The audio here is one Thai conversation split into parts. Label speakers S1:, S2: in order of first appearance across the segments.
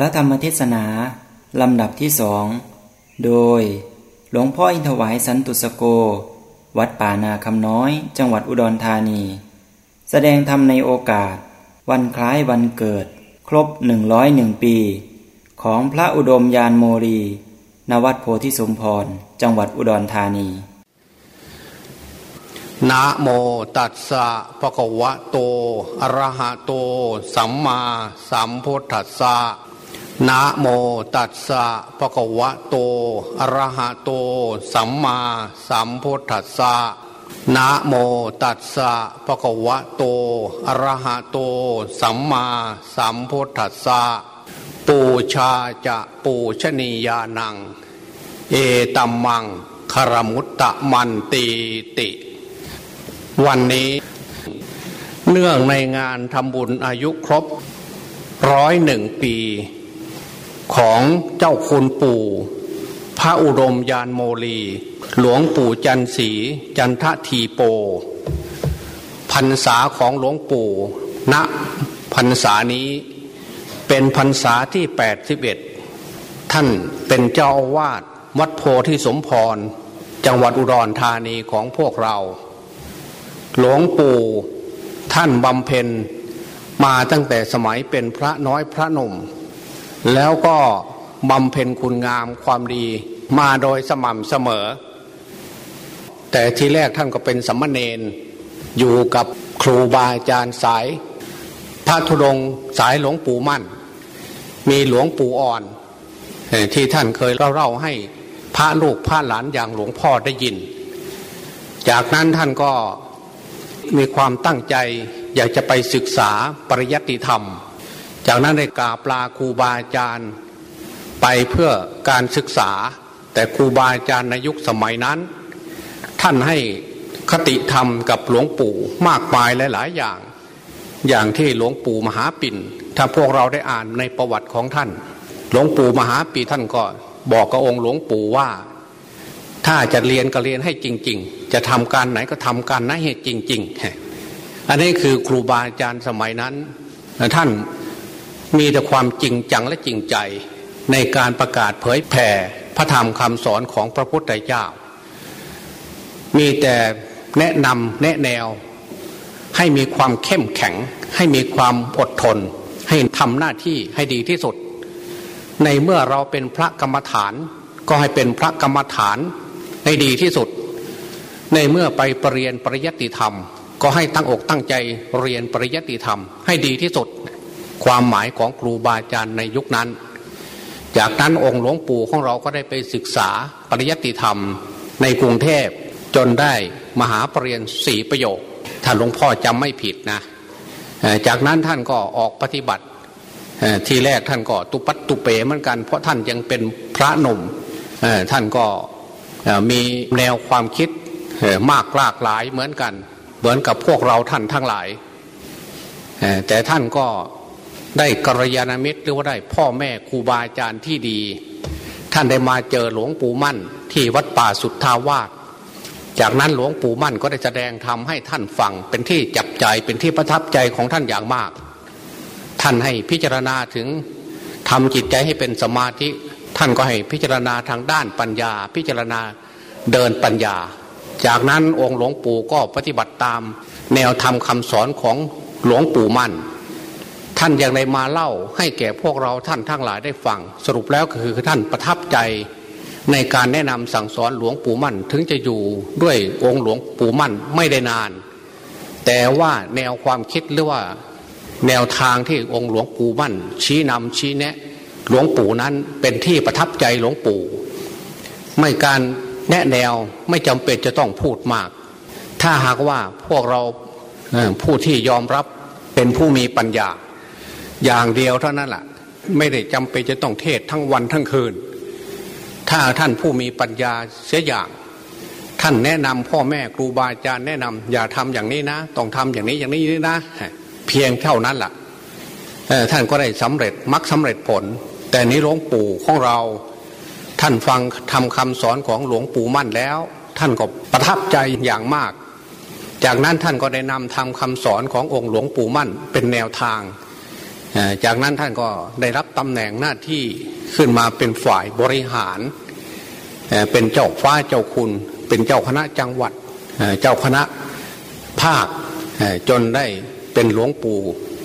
S1: พระธรรมเทศนา ลำดับที่สอง โดย หลวงพ่ออินทวายสันตุสโก วัดป่านาคำน้อยจังหวัดอุดรธานี แสดงธรรมในโอกาส วันคล้ายวันเกิด ครบหนึ่งร้อยหนึ่งปี ของพระอุดมยานโมรีณวัดโพธิสมพร จังหวัดอุดรธานี
S2: นะโมตัสสะภะคะวะโต อะระหะโต สัมมาสัมพุทธัสสะ นะโมตัสสะภะคะวะโตอะระหะโต สัมมาสัมพุทธัสสะนะโมตัสสะภะคะวะโตอะระหะโต สัมมาสัมพุทธัสสะปูชาจะปูชนียานัง เอตัมมังคารมุตตะมันตีติ วันนี้เนื่องในงานทำบุญอายุครบร้อยหนึ่งปี ของเจ้าคุณปู่ พระอุดมยานโมลี หลวงปู่จันสีจันททีโปพรรษาของหลวงปู่ณพรรษานี้เป็นพรรษาที่แปดสิบเอ็ดท่านเป็นเจ้าอาวาสวัดโพธิสมพร จังหวัดอุดรธานีของพวกเรา หลวงปู่ท่านบำเพ็ญมาตั้งแต่สมัยเป็นพระน้อยพระหนุ่ม แล้วก็บำเพ็ญคุณงามความดีมาโดยสม่ำเสมอ แต่ทีแรกท่านก็เป็นสัมมาเนนอยู่กับครูบาอาจารย์สายพระธุดงสายหลวงปู่มั่น มีหลวงปู่อ่อน ที่ท่านเคยเล่าๆให้พระลูกพระหลานอย่างหลวงพ่อได้ยิน จากนั้นท่านก็มีความตั้งใจอยากจะไปศึกษาปริยัติธรรม จากนั้นได้กาบลาครูบาอาจารย์ไปเพื่อการศึกษา แต่ครูบาอาจารย์ในยุคสมัยนั้น ท่านให้คติธรรมกับหลวงปู่มากมายหลาย ๆ อย่าง อย่างที่หลวงปู่มหาปิ่น ถ้าพวกเราได้อ่านในประวัติของท่าน หลวงปู่มหาปีท่านก็บอกกับองค์หลวงปู่ว่า ถ้าจะเรียนก็เรียนให้จริง ๆ จะทำการไหนก็ทำการนั้นให้จริง ๆ อันนี้คือครูบาอาจารย์สมัยนั้นท่าน มีแต่ความจริงจังและจริงใจในการประกาศเผยแผ่พระธรรมคำสอนของพระพุทธเจ้า มีแต่แนะนำแนะแนว ให้มีความเข้มแข็ง ให้มีความอดทน ให้ทำหน้าที่ให้ดีที่สุด ในเมื่อเราเป็นพระกรรมฐาน ก็ให้เป็นพระกรรมฐานให้ดีที่สุด ในเมื่อไปปรเรียนปริยัติธรรม ก็ให้ตั้งอกตั้งใจเรียนปริยัติธรรม ให้ดีที่สุด ความหมายของครูบาอาจารย์ในยุคนั้น จากนั้นองค์หลวงปู่ของเราก็ได้ไปศึกษาปริยัติธรรมในกรุงเทพจนได้มหาปรริญญาสี่ประโยคถ้านหลวงพ่อจำไม่ผิดนะจากนั้นท่านก็ออกปฏิบัติทีแรกท่านก็ตุปัตตุเปเหมือนกัน เพราะท่านยังเป็นพระหนุ่มท่านก็มีแนวความคิดมากหลากหลายเหมือนกัน เหมือนกับพวกเราท่านทั้งหลายแต่ท่านก็ ได้กัลยาณมิตรหรือว่าได้พ่อแม่ครูบาอาจารย์ที่ดี ท่านได้มาเจอหลวงปู่มั่น ที่วัดป่าสุทธาวาสจากนั้นหลวงปู่มั่นก็ได้แสดงธรรมให้ท่านฟังเป็นที่จับใจเป็นที่ประทับใจของท่านอย่างมาก ท่านให้พิจารณาถึงทำจิตใจให้เป็นสมาธิ ท่านก็ให้พิจารณาทางด้านปัญญา พิจารณาเดินปัญญา จากนั้นองค์หลวงปู่ก็ปฏิบัติตาม แนวธรรมคำสอนของหลวงปู่มั่น ท่านอยังได้มาเล่าให้แก่พวกเราท่านทั้งหลายได้ฟัง สรุปแล้วก็คือท่านประทับใจในการแนะนำสั่งสอนหลวงปู่มั่น ถึงจะอยู่ด้วยองค์หลวงปู่มั่นไม่ได้นาน แต่ว่าแนวความคิดหรือว่าแนวทางที่องค์หลวงปู่มั่น ชี้นำชี้แนะ หลวงปู่นั้นเป็นที่ประทับใจหลวงปู่ ไม่การแนะแนวไม่จำเป็นจะต้องพูดมาก ถ้าหากว่าพวกเราผู้ที่ยอมรับเป็นผู้มีปัญญา อย่างเดียวเท่านั้นแหละไม่ได้จำเป็นจะต้องเทศทั้งวันทั้งคืน ถ้าท่านผู้มีปัญญาเสียอย่าง ท่านแนะนำพ่อแม่ครูบาอาจารย์แนะนำอย่าทำอย่างนี้นะ ต้องทำอย่างนี้อย่างนี้นะ เพียงเท่านั้นแหละเอ่อท่านก็ได้สำเร็จมักสำเร็จผล แต่นี้หลวงปู่ของเรา ท่านฟังทำคำสอนของหลวงปู่มั่นแล้ว ท่านก็ประทับใจอย่างมาก จากนั้นท่านก็ได้นำทำคำสอนขององค์หลวงปู่มั่นเป็นแนวทาง จากนั้นท่านก็ได้รับตำแหน่งหน้าที่ขึ้นมาเป็นฝ่ายบริหาร เป็นเจ้าฟ้าเจ้าคุณ เป็นเจ้าคณะจังหวัด เจ้าคณะภาคจนได้เป็นหลวงปู่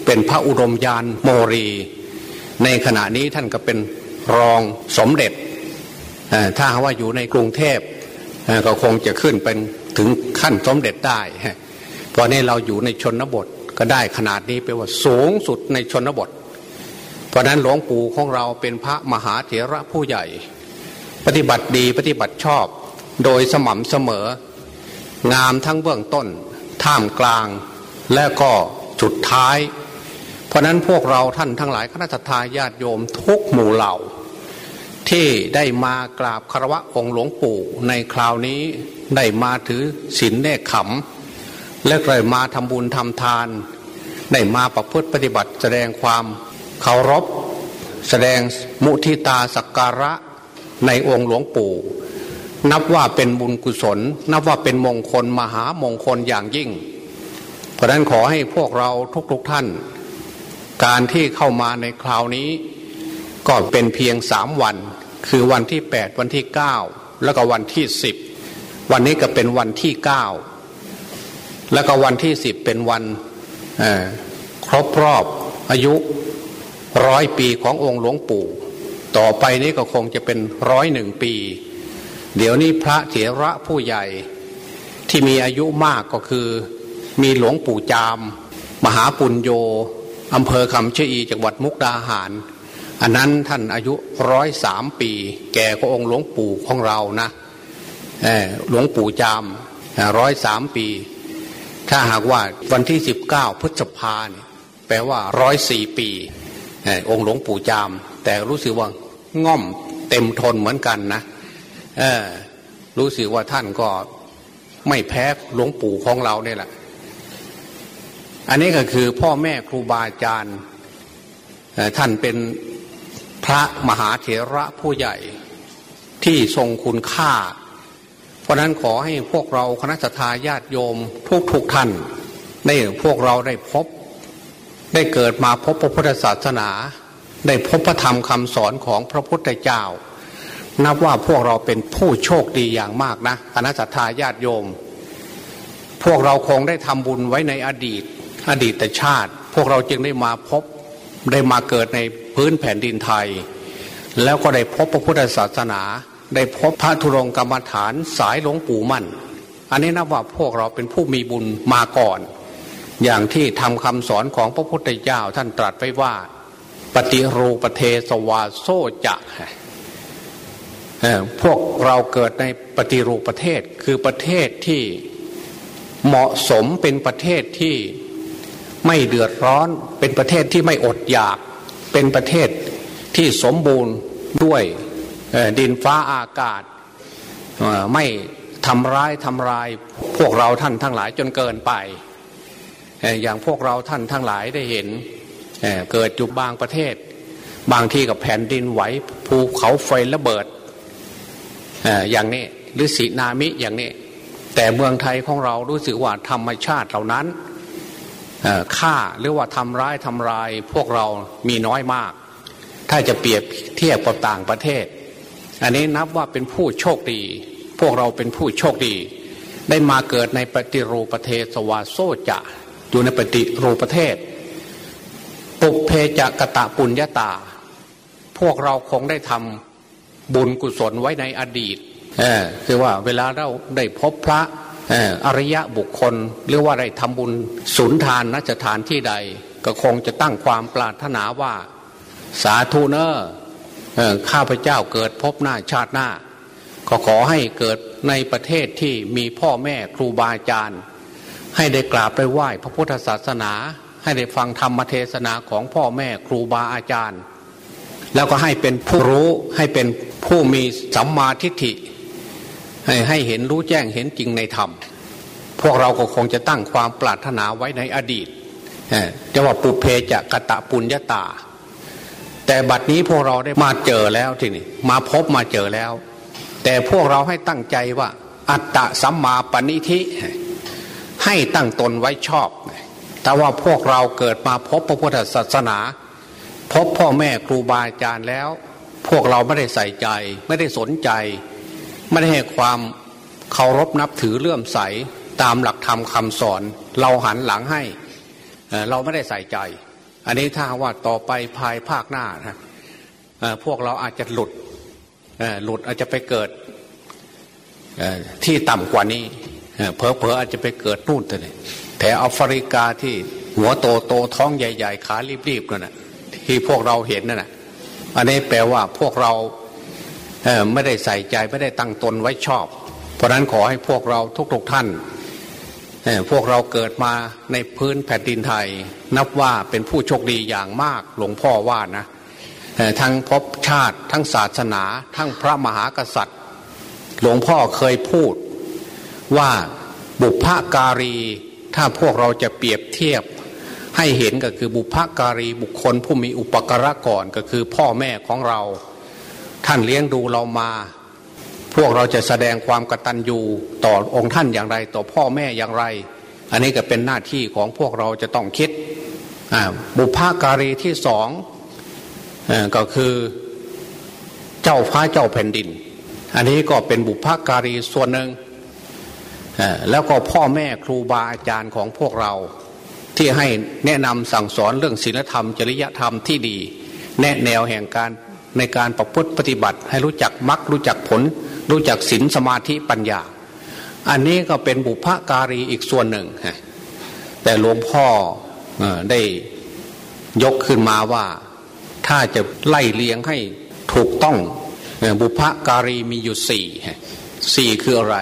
S2: เป็นพระอุดมยานโมรี ในขณะนี้ท่านก็เป็นรองสมเด็จ ถ้าว่าอยู่ในกรุงเทพก็คงจะขึ้นเป็นถึงขั้นสมเด็จได้ เพราะนี้เราอยู่ในชนบท ก็ได้ขนาดนี้เป็นว่าสูงสุดในชนบท เพราะนั้นหลวงปู่ของเราเป็นพระมหาเถระผู้ใหญ่ ปฏิบัติดีปฏิบัติชอบ โดยสม่ำเสมอ งามทั้งเบื้องต้น ท่ามกลาง และก็จุดท้าย เพราะนั้นพวกเราท่านทั้งหลายคณะทาญาติโยมทุกหมู่เหล่า ที่ได้มากราบคารวะองค์หลวงปู่ในคราวนี้ได้มาถือศีลแน่ขำ และเลยมาทำบุญทำทาน ได้มาประพฤติปฏิบัติแสดงความเคารพ แสดงมุทิตาสักการะในองค์หลวงปู่ นับว่าเป็นบุญกุศล นับว่าเป็นมงคลมหามงคลอย่างยิ่ง เพราะนั้นขอให้พวกเราทุกๆทท่าน การที่เข้ามาในคราวนี้ ก็เป็นเพียงสามวัน คือวันที่แปดวันที่เก้าแล้วก็วันที่สิบวันนี้ก็เป็นวันที่เก้า แล้วก็วันที่สิบเป็นวันครบรอบอายุร้อยปีขององค์หลวงปู่ ต่อไปนี้ก็คงจะเป็นร้อยหนึ่งปี เดี๋ยวนี้พระเถระผู้ใหญ่ที่มีอายุมากก็คือ มีหลวงปู่จาม มหาปุญโยอำเภอคำเชีจังหวัดมุกดาหาร อันนั้นท่านอายุร้อยสามปี แก่ก็องค์หลวงปู่ของเรานะหลวงปู่จามร้อยสามปี ถ้าหากว่าวันที่สิบเก้าพฤษภาเนี่ยแปลว่าร้อยสี่ปีองค์หลวงปู่จาม แต่รู้สึกว่าง่อมเต็มทนเหมือนกันนะรู้สึกว่าท่านก็ไม่แพ้หลวงปู่ของเราเนี่ยแหละ อันนี้ก็คือพ่อแม่ครูบาอาจารย์ท่านเป็นพระมหาเถระผู้ใหญ่ที่ทรงคุณค่า เพราะนั้นขอให้พวกเราคณะทาญาติโยมทุกทุกท่านได้พวกเราได้พบ ได้เกิดมาพบพระพุทธศาสนา ได้พบพระธรรมคำสอนของพระพุทธเจ้า นับว่าพวกเราเป็นผู้โชคดีอย่างมากนะคณะทาญาติโยม พวกเราคงได้ทำบุญไว้ในอดีต อดีตชาติ พวกเราจึงได้มาพบได้มาเกิดในพื้นแผ่นดินไทย แล้วก็ได้พบพระพุทธศาสนา ได้พบพระธุรงกรรมฐานสายหลวงปู่มั่น อันนี้นับว่าพวกเราเป็นผู้มีบุญมาก่อน อย่างที่ทำคำสอนของพระพุทธเจ้าท่านตรัสไว้ว่า ปฏิรูปเทสวาโซจะพวกเราเกิดในปฏิรูปประเทศคือประเทศที่เหมาะสมเป็นประเทศที่ไม่เดือดร้อน เป็นประเทศที่ไม่อดอยาก เป็นประเทศที่สมบูรณ์ด้วย ดินฟ้าอากาศไม่ทำร้ายทำลายพวกเราท่านทั้งหลายจนเกินไป อย่างพวกเราท่านทั้งหลายได้เห็นเกิดจุบบางประเทศ บางที่กับแผ่นดินไหวภูเขาไฟระเบิดอย่างนี้หรือสีนามิอย่างนี้ แต่เมืองไทยของเรารู้สึกว่าธรรมชาติเหล่านั้นฆ่าหรือว่าทำร้ายทำลายพวกเรามีน้อยมาก ถ้าจะเปรียบเทียบกับต่างประเทศ อันนี้นับว่าเป็นผู้โชคดี พวกเราเป็นผู้โชคดี ได้มาเกิดในปฏิรูปประเทศสวาโซจะอยู่ในปฏิรูปประเทศ ปุเพจะกะตะปุญญาตา พวกเราคงได้ทำบุญกุศลไว้ในอดีตเออคือว่าเวลาเราได้พบพระอริยะบุคคลหรือว่าได้ทำบุญสุนทานนัจฐานที่ใด ก็คงจะตั้งความปรารถนาว่า สาธุเนอร์ ข้าพเจ้าเกิดพบหน้าชาติหน้า ก็ขอให้เกิดในประเทศที่มีพ่อแม่ครูบาอาจารย์ ให้ได้กราบไปไหว้พระพุทธศาสนา ให้ได้ฟังธรรมเทศนาของพ่อแม่ครูบาอาจารย์ แล้วก็ให้เป็นผู้รู้ให้เป็นผู้มีสัมมาทิฏฐิ ให้ให้เห็นรู้แจ้งเห็นจริงในธรรม พวกเราก็คงจะตั้งความปรารถนาไว้ในอดีตจะว่าปุเพจะกะตะปุญญาตา แต่บัดนี้พวกเราได้มาเจอแล้วที่นี้มาพบมาเจอแล้ว แต่พวกเราให้ตั้งใจว่า อัตตะสัมมาปณิธิ ให้ตั้งตนไว้ชอบ แต่ว่าพวกเราเกิดมาพบพระพุทธศาสนา พบพ่อแม่ครูบาอาจารย์แล้ว พวกเราไม่ได้ใส่ใจ ไม่ได้สนใจ ไม่ได้ให้ความเคารพนับถือเลื่อมใสตามหลักธรรมคำสอน เราหันหลังให้ เราไม่ได้ใส่ใจ อันนี้ถ้าว่าต่อไปภายภาคหน้านะพวกเราอาจจะหลุดหลุดอาจจะไปเกิดที่ต่ำกว่านี้เพอเพออาจจะไปเกิดนู่นแต่แถวแอฟริกาที่หัวโตโตท้องใหญ่ ๆ ขารีบๆนั่นแหะที่พวกเราเห็นนั่นแหะอันนี้แปลว่าพวกเราไม่ได้ใส่ใจไม่ได้ตั้งตนไว้ชอบ เพราะนั้นขอให้พวกเราทุกๆท่าน พวกเราเกิดมาในพื้นแผ่นดินไทย นับว่าเป็นผู้โชคดีอย่างมากหลวงพ่อว่านะทั้งพบชาติทั้งศาสนา ทั้งพระมหากษัตริย์ หลวงพ่อเคยพูดว่าบุพการี ถ้าพวกเราจะเปรียบเทียบ ให้เห็นก็คือบุพการีบุคคลผู้มีอุปการะก่อนก็คือพ่อแม่ของเรา ท่านเลี้ยงดูเรามา พวกเราจะแสดงความกตัญญูต่อองค์ท่านอย่างไร ต่อพ่อแม่อย่างไร อันนี้ก็เป็นหน้าที่ของพวกเราจะต้องคิดบุพการีที่สองก็คือเจ้าฟ้าเจ้าแผ่นดิน อันนี้ก็เป็นบุพการีส่วนหนึ่งแล้วก็พ่อแม่ครูบาอาจารย์ของพวกเราที่ให้แนะนำสั่งสอนเรื่องศีลธรรม จริยธรรมที่ดี แนะแนวแห่งการในการประพฤติปฏิบัติ ให้รู้จักมรรครู้จักผล รู้จักศีลสมาธิปัญญา อันนี้ก็เป็นบุพการีอีกส่วนหนึ่ง แต่หลวงพ่อได้ยกขึ้นมาว่าถ้าจะไล่เลี้ยงให้ถูกต้องบุพการีมีอยู่สี่สี่คืออะไร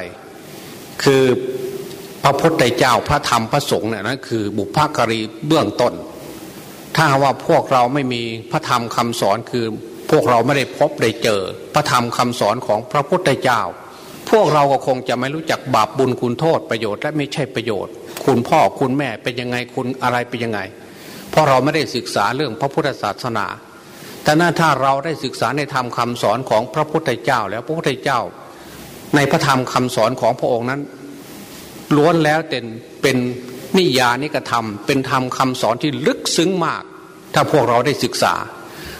S2: คือพระพุทธเจ้าพระธรรมพระสงฆ์เนี่ยนั่นคือบุพการีเบื้องต้น ถ้าว่าพวกเราไม่มีพระธรรมคำสอนคือ พวกเราไม่ได้พบได้เจอ พระธรรมคำสอนของพระพุทธเจ้า พวกเราก็คงจะไม่รู้จักบาปบุญคุณโทษประโยชน์และไม่ใช่ประโยชน์ คุณพ่อคุณแม่เป็นยังไงคุณอะไรเป็นยังไง เพราะเราไม่ได้ศึกษาเรื่องพระพุทธศาสนาแต่น่าถ้าเราได้ศึกษาในธรรมคาสอนของพระพุทธเจ้า แล้วพระพุทธเจ้า ในพระธรรมคำสอนของพระองค์นั้น ล้วนแล้วเป็นเป็นนิยานิกระทำเป็นธรรมคาสอนที่ลึกซึ้งมาก ถ้าพวกเราได้ศึกษา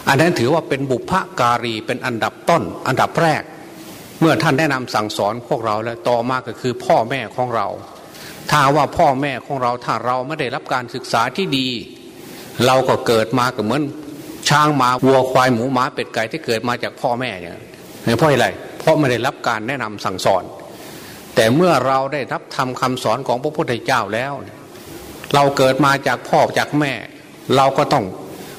S2: อันนั้นถือว่าเป็นบุพการีเป็นอันดับต้น อันดับแรก เมื่อท่านแนะนำสั่งสอนพวกเราแล้วต่อมาก็คือพ่อแม่ของเรา ถ้าว่าพ่อแม่ของเราถ้าเราไม่ได้รับการศึกษาที่ดี เราก็เกิดมาก็เหมือนช้างมาวัวควายหมูหมาเป็ดไก่ที่เกิดมาจากพ่อแม่อย่างนี้เพราะอะไรเพราะไม่ได้รับการแนะนำสั่งสอน แต่เมื่อเราได้รับทำคำสอนของพระพุทธเจ้าแล้ว เราเกิดมาจากพ่อจากแม่ เราก็ต้อง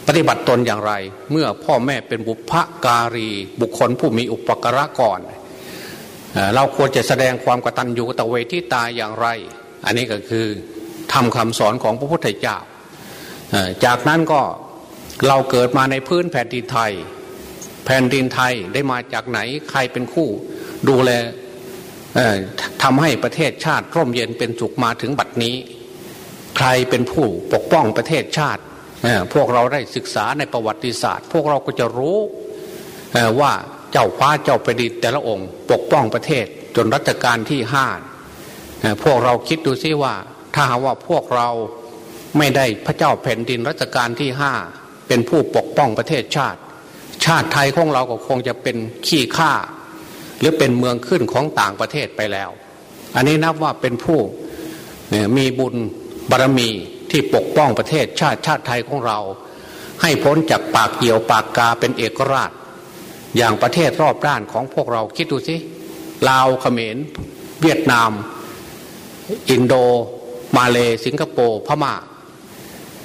S2: ปฏิบัติตนอย่างไร เมื่อพ่อแม่เป็นบุพการี บุคคลผู้มีอุปการะก่อนเราควรจะแสดงความกตัญญูกตเวทีตายอย่างไร อันนี้ก็คือทำคำสอนของพระพุทธเจ้า จากนั้นก็เราเกิดมาในพื้นแผ่นดินไทย แผ่นดินไทยได้มาจากไหนใครเป็นคู่ดูแลทำให้ประเทศชาติร่มเย็นเป็นสุขมาถึงบัดนี้ ใครเป็นผู้ปกป้องประเทศชาติ พวกเราได้ศึกษาในประวัติศาสตร์ พวกเราก็จะรู้ว่าเจ้าฟ้าเจ้าแผ่นดินแต่ละองค์ ปกป้องประเทศจนรัชกาลที่ห้าพวกเราคิดดูซิว่า ถ้าหาว่าพวกเราไม่ได้พระเจ้าแผ่นดินรัชกาลที่ห้าเป็นผู้ปกป้องประเทศชาติ ชาติไทยของเราก็คงจะเป็นขี้ข้าหรือเป็นเมืองขึ้นของต่างประเทศไปแล้ว อันนี้นับว่าเป็นผู้มีบุญบารมี ที่ปกป้องประเทศชาติชาติไทยของเรา ให้พ้นจากปากเกี่ยวปากกาเป็นเอกราช อย่างประเทศรอบด้านของพวกเราคิดดูสิลาวเขมร เวียดนาม อินโด มาเลสิงคโปร์พมา่า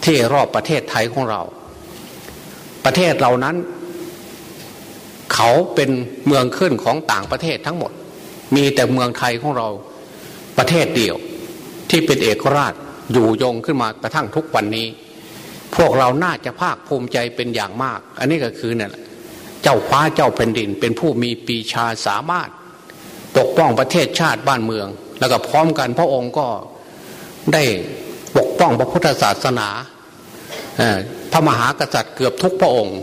S2: ที่รอบประเทศไทยของเรา ประเทศเหล่านั้น เขาเป็นเมืองขึ้นของต่างประเทศทั้งหมด มีแต่เมืองไทยของเราประเทศเดียวที่เป็นเอกราช อยู่ยงขึ้นมากระทั่งทุกวันนี้ พวกเราน่าจะภาคภูมิใจเป็นอย่างมาก อันนี้ก็คือเนี่ยเจ้าฟ้าเจ้าแผ่นดิน เป็นผู้มีปีชาสามารถ ปกป้องประเทศชาติบ้านเมือง แล้วก็พร้อมกันพระองค์ก็ได้ปกป้องพระพุทธศาสนาพระมหากษัตริย์เกือบทุกพระองค์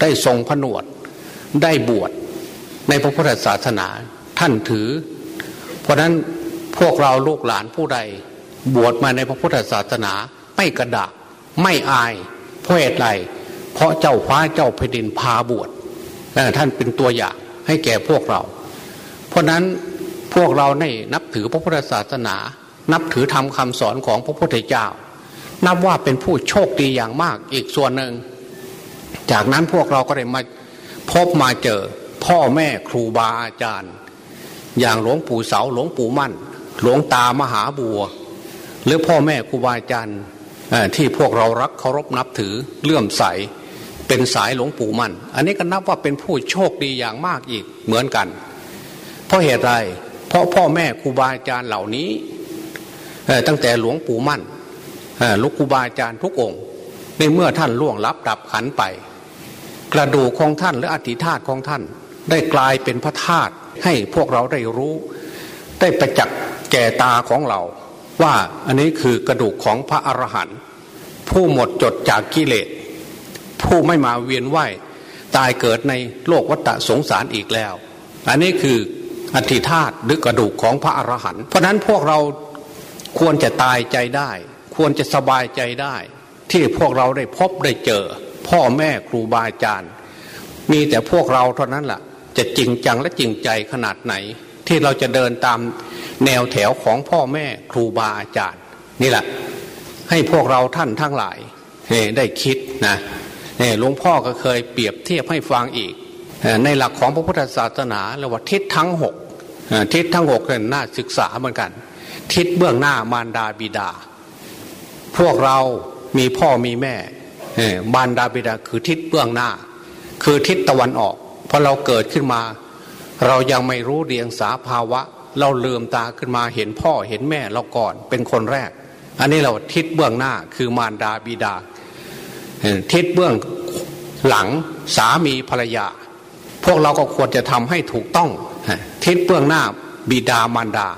S2: ได้ทรงผนวดได้บวชในพระพุทธศาสนาท่านถือ เพราะนั้นพวกเราลูกหลานผู้ใด บวชมาในพระพุทธศาสนา ไม่กระดะไม่อายเพราะเหตุไรเพราะเจ้าฟ้าเจ้าแผ่นดินพาบวชท่านเป็นตัวอย่างให้แก่พวกเรา เพราะนั้นพวกเราในนับถือพระพุทธศาสนา นับถือธรรมคาสอนของพระพุทธเจ้า นับว่าเป็นผู้โชคดีอย่างมากอีกส่วนหนึ่ง จากนั้นพวกเราก็ได้มาพบมาเจอพ่อแม่ครูบาอาจารย์ อย่างหลวงปู่เสาหลวงปู่มั่น หลวงตามหาบัว หรือพ่อแม่ครูบาอาจารย์ที่พวกเรารักเคารพนับถือเลื่อมใสเป็นสายหลวงปู่มั่น อันนี้ก็นับว่าเป็นผู้โชคดีอย่างมากอีกเหมือนกัน เพราะเหตุไร เพราะพ่อแม่ครูบาอาจารย์เหล่านี้ตั้งแต่หลวงปู่มั่นลูกครูบาอาจารย์ทุกองค์ ในเมื่อท่านล่วงลับดับขันไป กระดูกของท่านหรืออธิธาตุของท่าน ได้กลายเป็นพระธาตุให้พวกเราได้รู้ ได้ประจักษ์แก่ตาของเรา ว่าอันนี้คือกระดูกของพระอรหันต์ผู้หมดจดจากกิเลสผู้ไม่มาเวียนว่ายตายเกิดในโลกวัฏสงสารอีกแล้ว อันนี้คืออธิธาตหรือกระดูกของพระอรหันต์เพราะนั้นพวกเราควรจะตายใจได้ ควรจะสบายใจได้ ที่พวกเราได้พบได้เจอ พ่อแม่ครูบาอาจารย์ มีแต่พวกเราเท่านั้นละ่ะ จะจริงจังและจริงใจขนาดไหน ที่เราจะเดินตาม แนวแถวของพ่อแม่ครูบาอาจารย์ นี่แหละให้พวกเราท่านทั้งหลายได้คิดนะหลวงพ่อก็เคยเปรียบเทียบให้ฟังอีก ในหลักของพระพุทธศาสนาเรียกว่าทิศทั้งหกทิศทั้งหกเป็นน่าศึกษาเหมือนกัน ทิศเบื้องหน้ามารดาบิดา พวกเรามีพ่อมีแม่มารดาบิดาคือทิศเบื้องหน้า คือทิศตะวันออกพอเราเกิดขึ้นมา เรายังไม่รู้เรียงสาภาวะ เราเลื่อมตาขึ้นมาเห็นพ่อเห็นแม่เราก่อนเป็นคนแรก อันนี้เราทิศเบื้องหน้าคือมารดาบิดา ทิศเบื้องหลังสามีภรรยา พวกเราก็ควรจะทำให้ถูกต้องทิศเบื้องหน้าบิดามารดา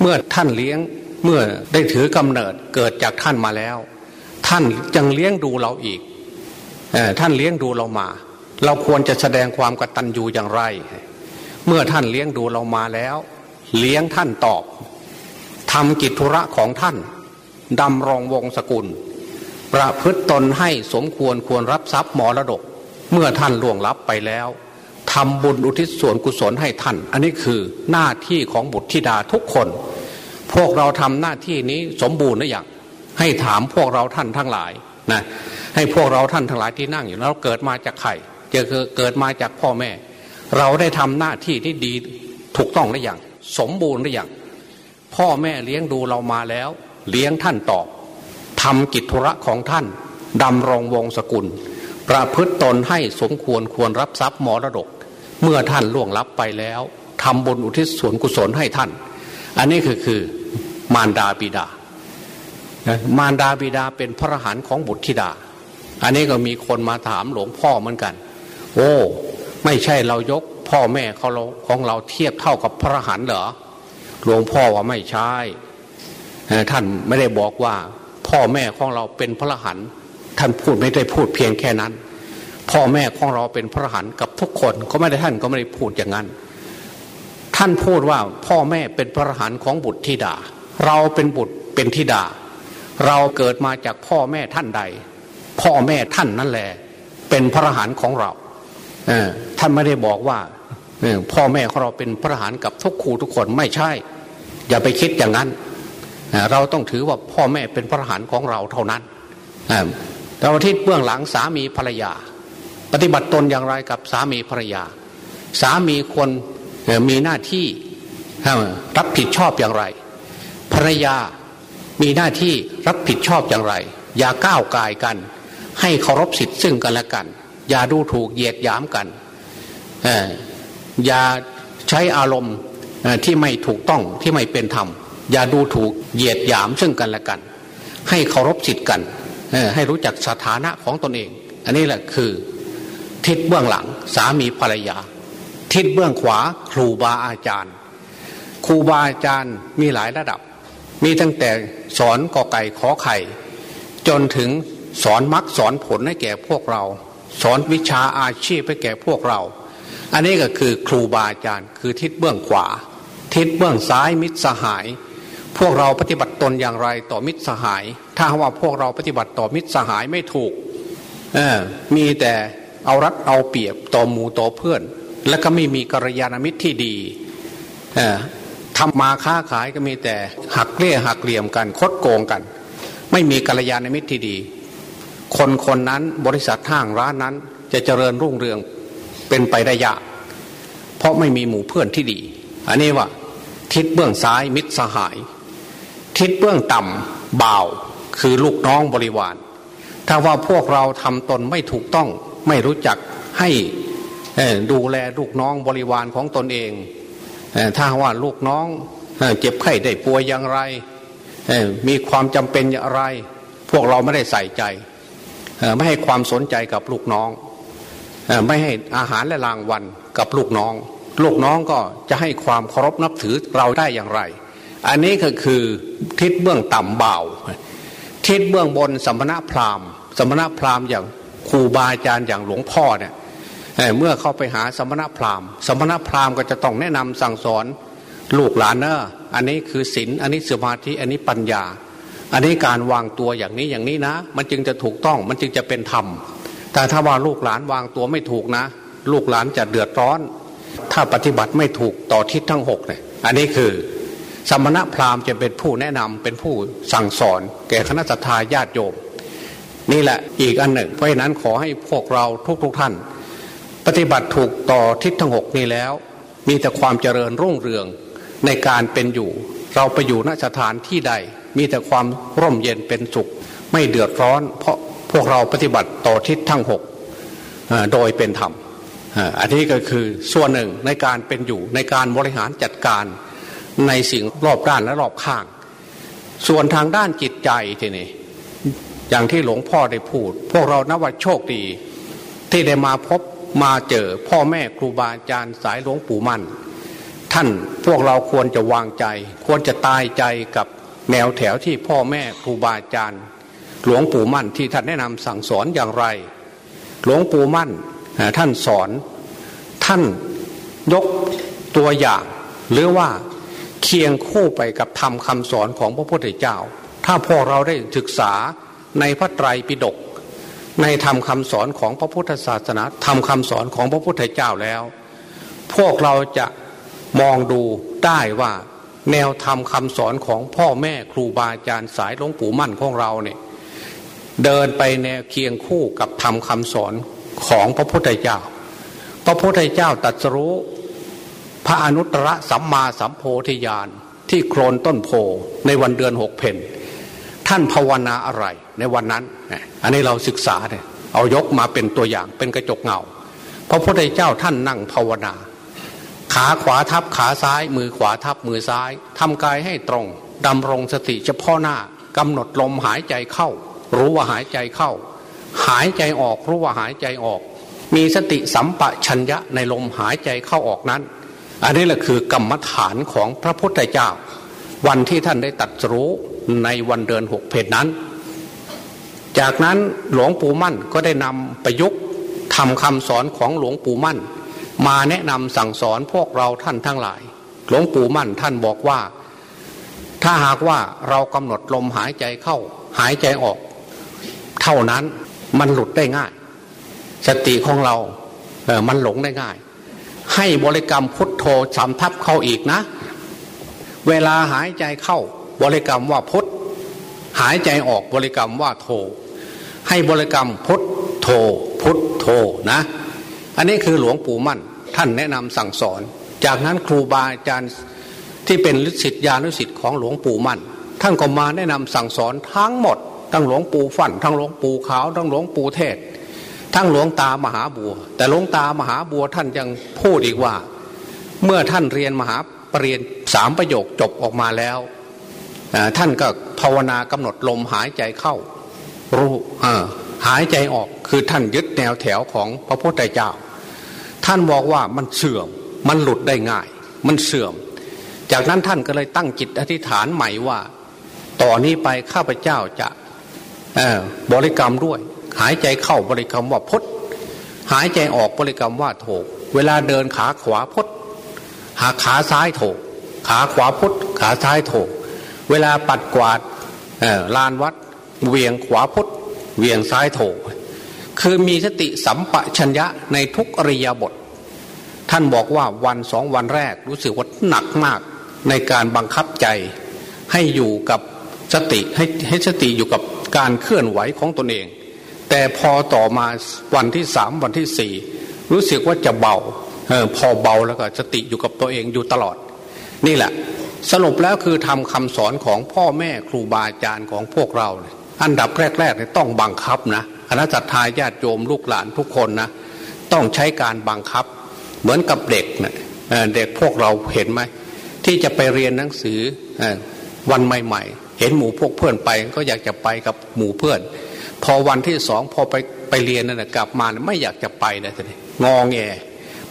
S2: เมื่อท่านเลี้ยงเมื่อได้ถือกำเนิดเกิดจากท่านมาแล้ว ท่านยังเลี้ยงดูเราอีกท่านเลี้ยงดูเรามา เราควรจะแสดงความกตัญญูอย่างไร เมื่อท่านเลี้ยงดูเรามาแล้ว เลี้ยงท่านตอบทำกิจธุระของท่านดำรงวงศกุล ประพฤตตนให้สมควรควรรับทรัพย์มรดก เมื่อท่านล่วงลับไปแล้วทำบุญอุทิศส่วนกุศลให้ท่าน อันนี้คือหน้าที่ของบุตรธิดาทุกคน พวกเราทำหน้าที่นี้สมบูรณ์หรือยังให้ถามพวกเราท่านทั้งหลายนะให้พวกเราท่านทั้งหลายที่นั่งอยู่เราเกิดมาจากใครจะเกิดมาจากพ่อแม่ เราได้ทำหน้าที่ที่ดีถูกต้องหรือยังสมบูรณ์หรือยังพ่อแม่เลี้ยงดูเรามาแล้ว เลี้ยงท่านตอบทำกิจธุระของท่านดำรงวงศกุล ประพฤตตนให้สมควรควรรับทรัพย์มรดก เมื่อท่านล่วงลับไปแล้วทำบุญอุทิศส่วนกุศลให้ท่าน อันนี้คือคือมารดาบิดา มารดาบิดาเป็นพระหันของบุตรธิดา อันนี้ก็มีคนมาถามหลวงพ่อเหมือนกัน โอ้ ไม่ใช่เรายกพ่อแม่เขาเราของเราเทียบเท่ากับพระหันเหรอหลวงพ่อว่าไม่ใช่ท่านไม่ได้บอกว่า พ่อแม่ของเราเป็นพระหันท่านพูดไม่ได้พูดเพียงแค่นั้น พ่อแม่ของเราเป็นพระหันกับทุกคนก็ไม่ได้ท่านก็ไม่ได้พูดอย่างนั้น ท่านพูดว่าพ่อแม่เป็นพระหันของบุตรธิดา เราเป็นบุตรเป็นธิดา เราเกิดมาจากพ่อแม่ท่านใด พ่อแม่ท่านนั่นแหละเป็นพระหันของเรา ท่านไม่ได้บอกว่าพ่อแม่ของเราเป็นพระหันกับทุกครูทุกคนไม่ใช่ อย่าไปคิดอย่างนั้น เราต้องถือว่าพ่อแม่เป็นพระหันของเราเท่านั้นเราที่เบื้องหลังสามีภรรยา ปฏิบัติตนอย่างไรกับสามีภรรยา สามีควรมีหน้าที่รับผิดชอบอย่างไร ภรรยามีหน้าที่รับผิดชอบอย่างไร อย่าก้าวกายกัน ให้เคารพสิทธิ์ซึ่งกันและกัน อย่าดูถูกเหยียดหยามกันอย่าใช้อารมณ์ที่ไม่ถูกต้องที่ไม่เป็นธรรม อย่าดูถูกเหยียดหยามซึ่งกันและกัน ให้เคารพสิทธิ์กันให้รู้จักสถานะของตนเอง อันนี้แหละคือทิศเบื้องหลังสามีภรรยา ทิศเบื้องขวาครูบาอาจารย์ ครูบาอาจารย์มีหลายระดับ มีตั้งแต่สอนกอไก่ขอไข่ จนถึงสอนมรรคสอนผลให้แก่พวกเรา สอนวิชาอาชีพให้แก่พวกเรา อันนี้ก็คือครูบาอาจารย์ คือทิศเบื้องขวา ทิศเบื้องซ้ายมิตรสหาย พวกเราปฏิบัติตนอย่างไรต่อมิตรสหาย ถ้าว่าพวกเราปฏิบัติต่อมิตรสหายไม่ถูกเออมีแต่เอารัดเอาเปรียบต่อหมูต่อเพื่อน แล้วก็ไม่มีกัลยาณมิตรที่ดีเออทำมาค้าขายก็มีแต่หักเลี่ยหักเหลี่ยมกันคดโกงกัน ไม่มีกัลยาณมิตรที่ดี คนคนนั้นบริษัทห้างร้านนั้นจะเจริญรุ่งเรืองเป็นไปได้ยากเพราะไม่มีหมู่เพื่อนที่ดี อันนี้ว่า ทิศเบื้องซ้ายมิตรสหาย ทิศเบื้องต่ำบ่าวคือลูกน้องบริวาร ถ้าว่าพวกเราทำตนไม่ถูกต้องไม่รู้จักให้ดูแลลูกน้องบริวารของตนเอง ถ้าว่าลูกน้องเจ็บไข้ได้ป่วยอย่างไร มีความจำเป็นอย่างไร พวกเราไม่ได้ใส่ใจ ไม่ให้ความสนใจกับลูกน้องไม่ให้อาหารและรางวัลกับลูกน้อง ลูกน้องก็จะให้ความเคารพนับถือเราได้อย่างไร อันนี้ก็คือทิศเบื้องต่ำเบาทิศเบื้องบนสัมณพราหมณ์สัมณพราหมณ์อย่างครูบาอาจารย์อย่างหลวงพ่อเนี่ยเมื่อเข้าไปหาสมณพราหมณ์สมณพราหมณ์ก็จะต้องแนะนำสั่งสอนลูกหลานเนอะอันนี้คือศีลอันนี้สมาธิอันนี้ปัญญา อันนี้การวางตัวอย่างนี้อย่างนี้นะ มันจึงจะถูกต้องมันจึงจะเป็นธรรม แต่ถ้าว่าลูกหลานวางตัวไม่ถูกนะ ลูกหลานจะเดือดร้อน ถ้าปฏิบัติไม่ถูกต่อทิศทั้งหกเนี่ยอันนี้คือ สมณพราหมณ์จะเป็นผู้แนะนำเป็นผู้สั่งสอน แก่คณะสัตยาญาติโยม นี่แหละอีกอันหนึ่ง เพราะฉะนั้นขอให้พวกเราทุกๆทท่าน ปฏิบัติถูกต่อทิศทั้งหกนี้แล้ว มีแต่ความเจริญรุ่งเรืองในการเป็นอยู่ เราไปอยู่ณสถานที่ใด มีแต่ความร่มเย็นเป็นสุข ไม่เดือดร้อน เพราะพวกเราปฏิบัติต่อทิศทั้งหกโดยเป็นธรรมอันนี้ก็คือส่วนหนึ่งในการเป็นอยู่ในการบริหารจัดการในสิ่งรอบด้านและรอบข้าง ส่วนทางด้านจิตใจทีนี้อย่างที่หลวงพ่อได้พูด พวกเรานับว่าโชคดี ที่ได้มาพบมาเจอพ่อแม่ครูบาอาจารย์สายหลวงปู่มั่น ท่านพวกเราควรจะวางใจ ควรจะตายใจกับ แนวแถวที่พ่อแม่ครูบาอาจารย์ หลวงปู่มั่นที่ท่านแนะนำสั่งสอนอย่างไร หลวงปู่มั่นท่านสอนท่านยกตัวอย่าง หรือว่าเคียงคู่ไปกับธรรมคำสอนของพระพุทธเจ้า ถ้าพวกเราได้ศึกษาในพระไตรปิฎกในธรรมคาสอนของพระพุทธศาสนาธรรมคาสอนของพระพุทธเจ้าแล้ว พวกเราจะมองดูได้ว่า แนวธรรมคาสอนของพ่อแม่ครูบาอาจารย์สายหลวงปู่มั่นของเราเนี่ยเดินไปแนวเคียงคู่กับธรรมคาสอนของพระพุทธเจ้า พระพุทธเจ้าตรัสรู้ พระอนุตตรสัมมาสัมโพธิญาณที่โคลนต้นโพในวันเดือนหกเพนท่านภาวนาอะไรในวันนั้น อันนี้เราศึกษาเนี่ยเอายกมาเป็นตัวอย่างเป็นกระจกเงา พระพุทธเจ้าท่านนั่งภาวนา ขาขวาทับขาซ้าย มือขวาทับมือซ้ายทำกายให้ตรงดำรงสติเฉพาะหน้ากำหนดลมหายใจเข้า รู้ว่าหายใจเข้า หายใจออกรู้ว่าหายใจออก มีสติสัมปะชัญญะในลมหายใจเข้าออกนั้น อันนี้แหละคือกรรมฐานของพระพุทธเจ้า วันที่ท่านได้ตัดรู้ในวันเดือนหกเพจนั้น จากนั้นหลวงปู่มั่นก็ได้นำประยุกต์ทำคำสอนของหลวงปู่มั่น มาแนะนำสั่งสอนพวกเราท่านทั้งหลาย หลวงปู่มั่นท่านบอกว่า ถ้าหากว่าเรากำหนดลมหายใจเข้าหายใจออก เท่านั้นมันหลุดได้ง่าย สติของเราเออมันหลงได้ง่าย ให้บริกรรมพุทโธสามทับเข้าอีกนะ เวลาหายใจเข้าบริกรรมว่าพุทธหายใจออกบริกรรมว่าโทให้บริกรรมพุทโทพุทโทนะ อันนี้คือหลวงปู่มั่น ท่านแนะนำสั่งสอน จากนั้นครูบาอาจารย์ที่เป็นฤทธิสิทธิานุสิทธิ์ของหลวงปู่มั่น ท่านก็มาแนะนำสั่งสอนทั้งหมด ทั้งหลวงปู่ฝันทั้งหลวงปู่ขาว ทั้งหลวงปู่เทศ ทั้งหลวงตามหาบัว แต่หลวงตามหาบัวท่านยังพูดอีกว่า เมื่อท่านเรียนมหาปรริญญาสามประโยคจบออกมาแล้วท่านก็ภาวนากำหนดลมหายใจเข้า รู้หายใจออกคือท่านยึดแนวแถวของพระพุทธเจ้า ท่านบอกว่ามันเสื่อม มันหลุดได้ง่าย มันเสื่อม จากนั้นท่านก็เลยตั้งจิตอธิษฐานใหม่ว่า ต่อนนี้ไปข้าพเจ้าจะบริกรรมด้วย หายใจเข้าบริกรรมว่าพุทหายใจออกบริกรรมว่าโถเวลาเดินขาขวาพุทหาขาซ้ายโถขาขวาพุทขาซ้ายโถเวลาปัดกวาดลานวัด เวียงขวาพุทธเวียงซ้ายโถ คือมีสติสัมปชัญญะในทุกอริยบท ท่านบอกว่าวันสองวันแรกรู้สึกว่าหนักมากในการบังคับใจให้อยู่กับสติให้ให้สติอยู่กับการเคลื่อนไหวของตนเอง แต่พอต่อมาวันที่สามวันที่สี่รู้สึกว่าจะเบาออพอเบาแล้วก็สติอยู่กับตัวเองอยู่ตลอด นี่แหละ สรุปแล้วคือทำคำสอนของพ่อแม่ครูบาอาจารย์ของพวกเรา อันดับแรกๆต้องบังคับนะ คณะจัตตาญาติโยมลูกหลานทุกคนนะต้องใช้การบังคับ เหมือนกับเด็กนะเด็กพวกเราเห็นไหมที่จะไปเรียนหนังสือวันใหม่ ๆ เห็นหมู่พวกเพื่อนไปก็อยากจะไปกับหมู่เพื่อน พอวันที่สองพอไปไปเรียนนั่นกลับมาไม่อยากจะไปนะทีนี้งองแง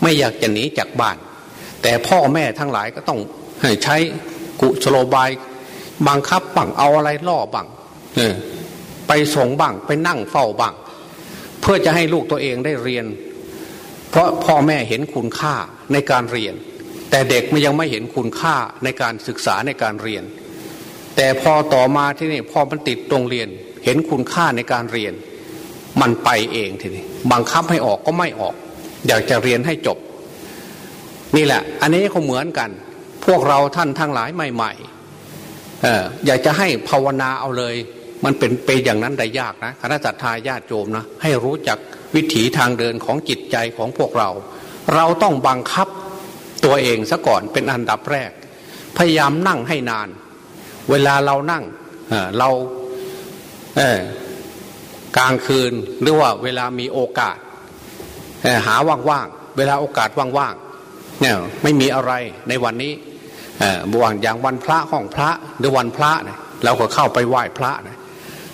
S2: ไม่อยากจะหนีจากบ้าน แต่พ่อแม่ทั้งหลายก็ต้องใช้กุศโลบายบังคับบังเอาอะไรล่อบัง ไปส่งบังไปนั่งเฝ้าบังเพื่อจะให้ลูกตัวเองได้เรียน เพราะพ่อแม่เห็นคุณค่าในการเรียน แต่เด็กมันยังไม่เห็นคุณค่าในการศึกษาในการเรียน แต่พอต่อมาที่นี่พอมันติดตรงเรียน เห็นคุณค่าในการเรียน มันไปเองทีนี้บังคับให้ออกก็ไม่ออก อยากจะเรียนให้จบ นี่แหละ อันนี้เขาเหมือนกัน พวกเราท่านทั้งหลายใหม่ ๆ เอออยากจะให้ภาวนาเอาเลย มันเป็นไปอย่างนั้นได้ยากนะคณะสัตยาญาติโยมนะให้รู้จักวิถีทางเดินของจิตใจของพวกเรา เราต้องบังคับตัวเองซะก่อนเป็นอันดับแรก พยายามนั่งให้นาน เวลาเรานั่งเราเกลางคืนหรือว่าเวลามีโอกาส หาว่างๆเวลาโอกาสว่างๆเนี่ยไม่มีอะไรในวันนี้บวงอย่างวันพระห้องพระหรือวันพระเนี่ยเราก็เข้าไปไหว้พระนะ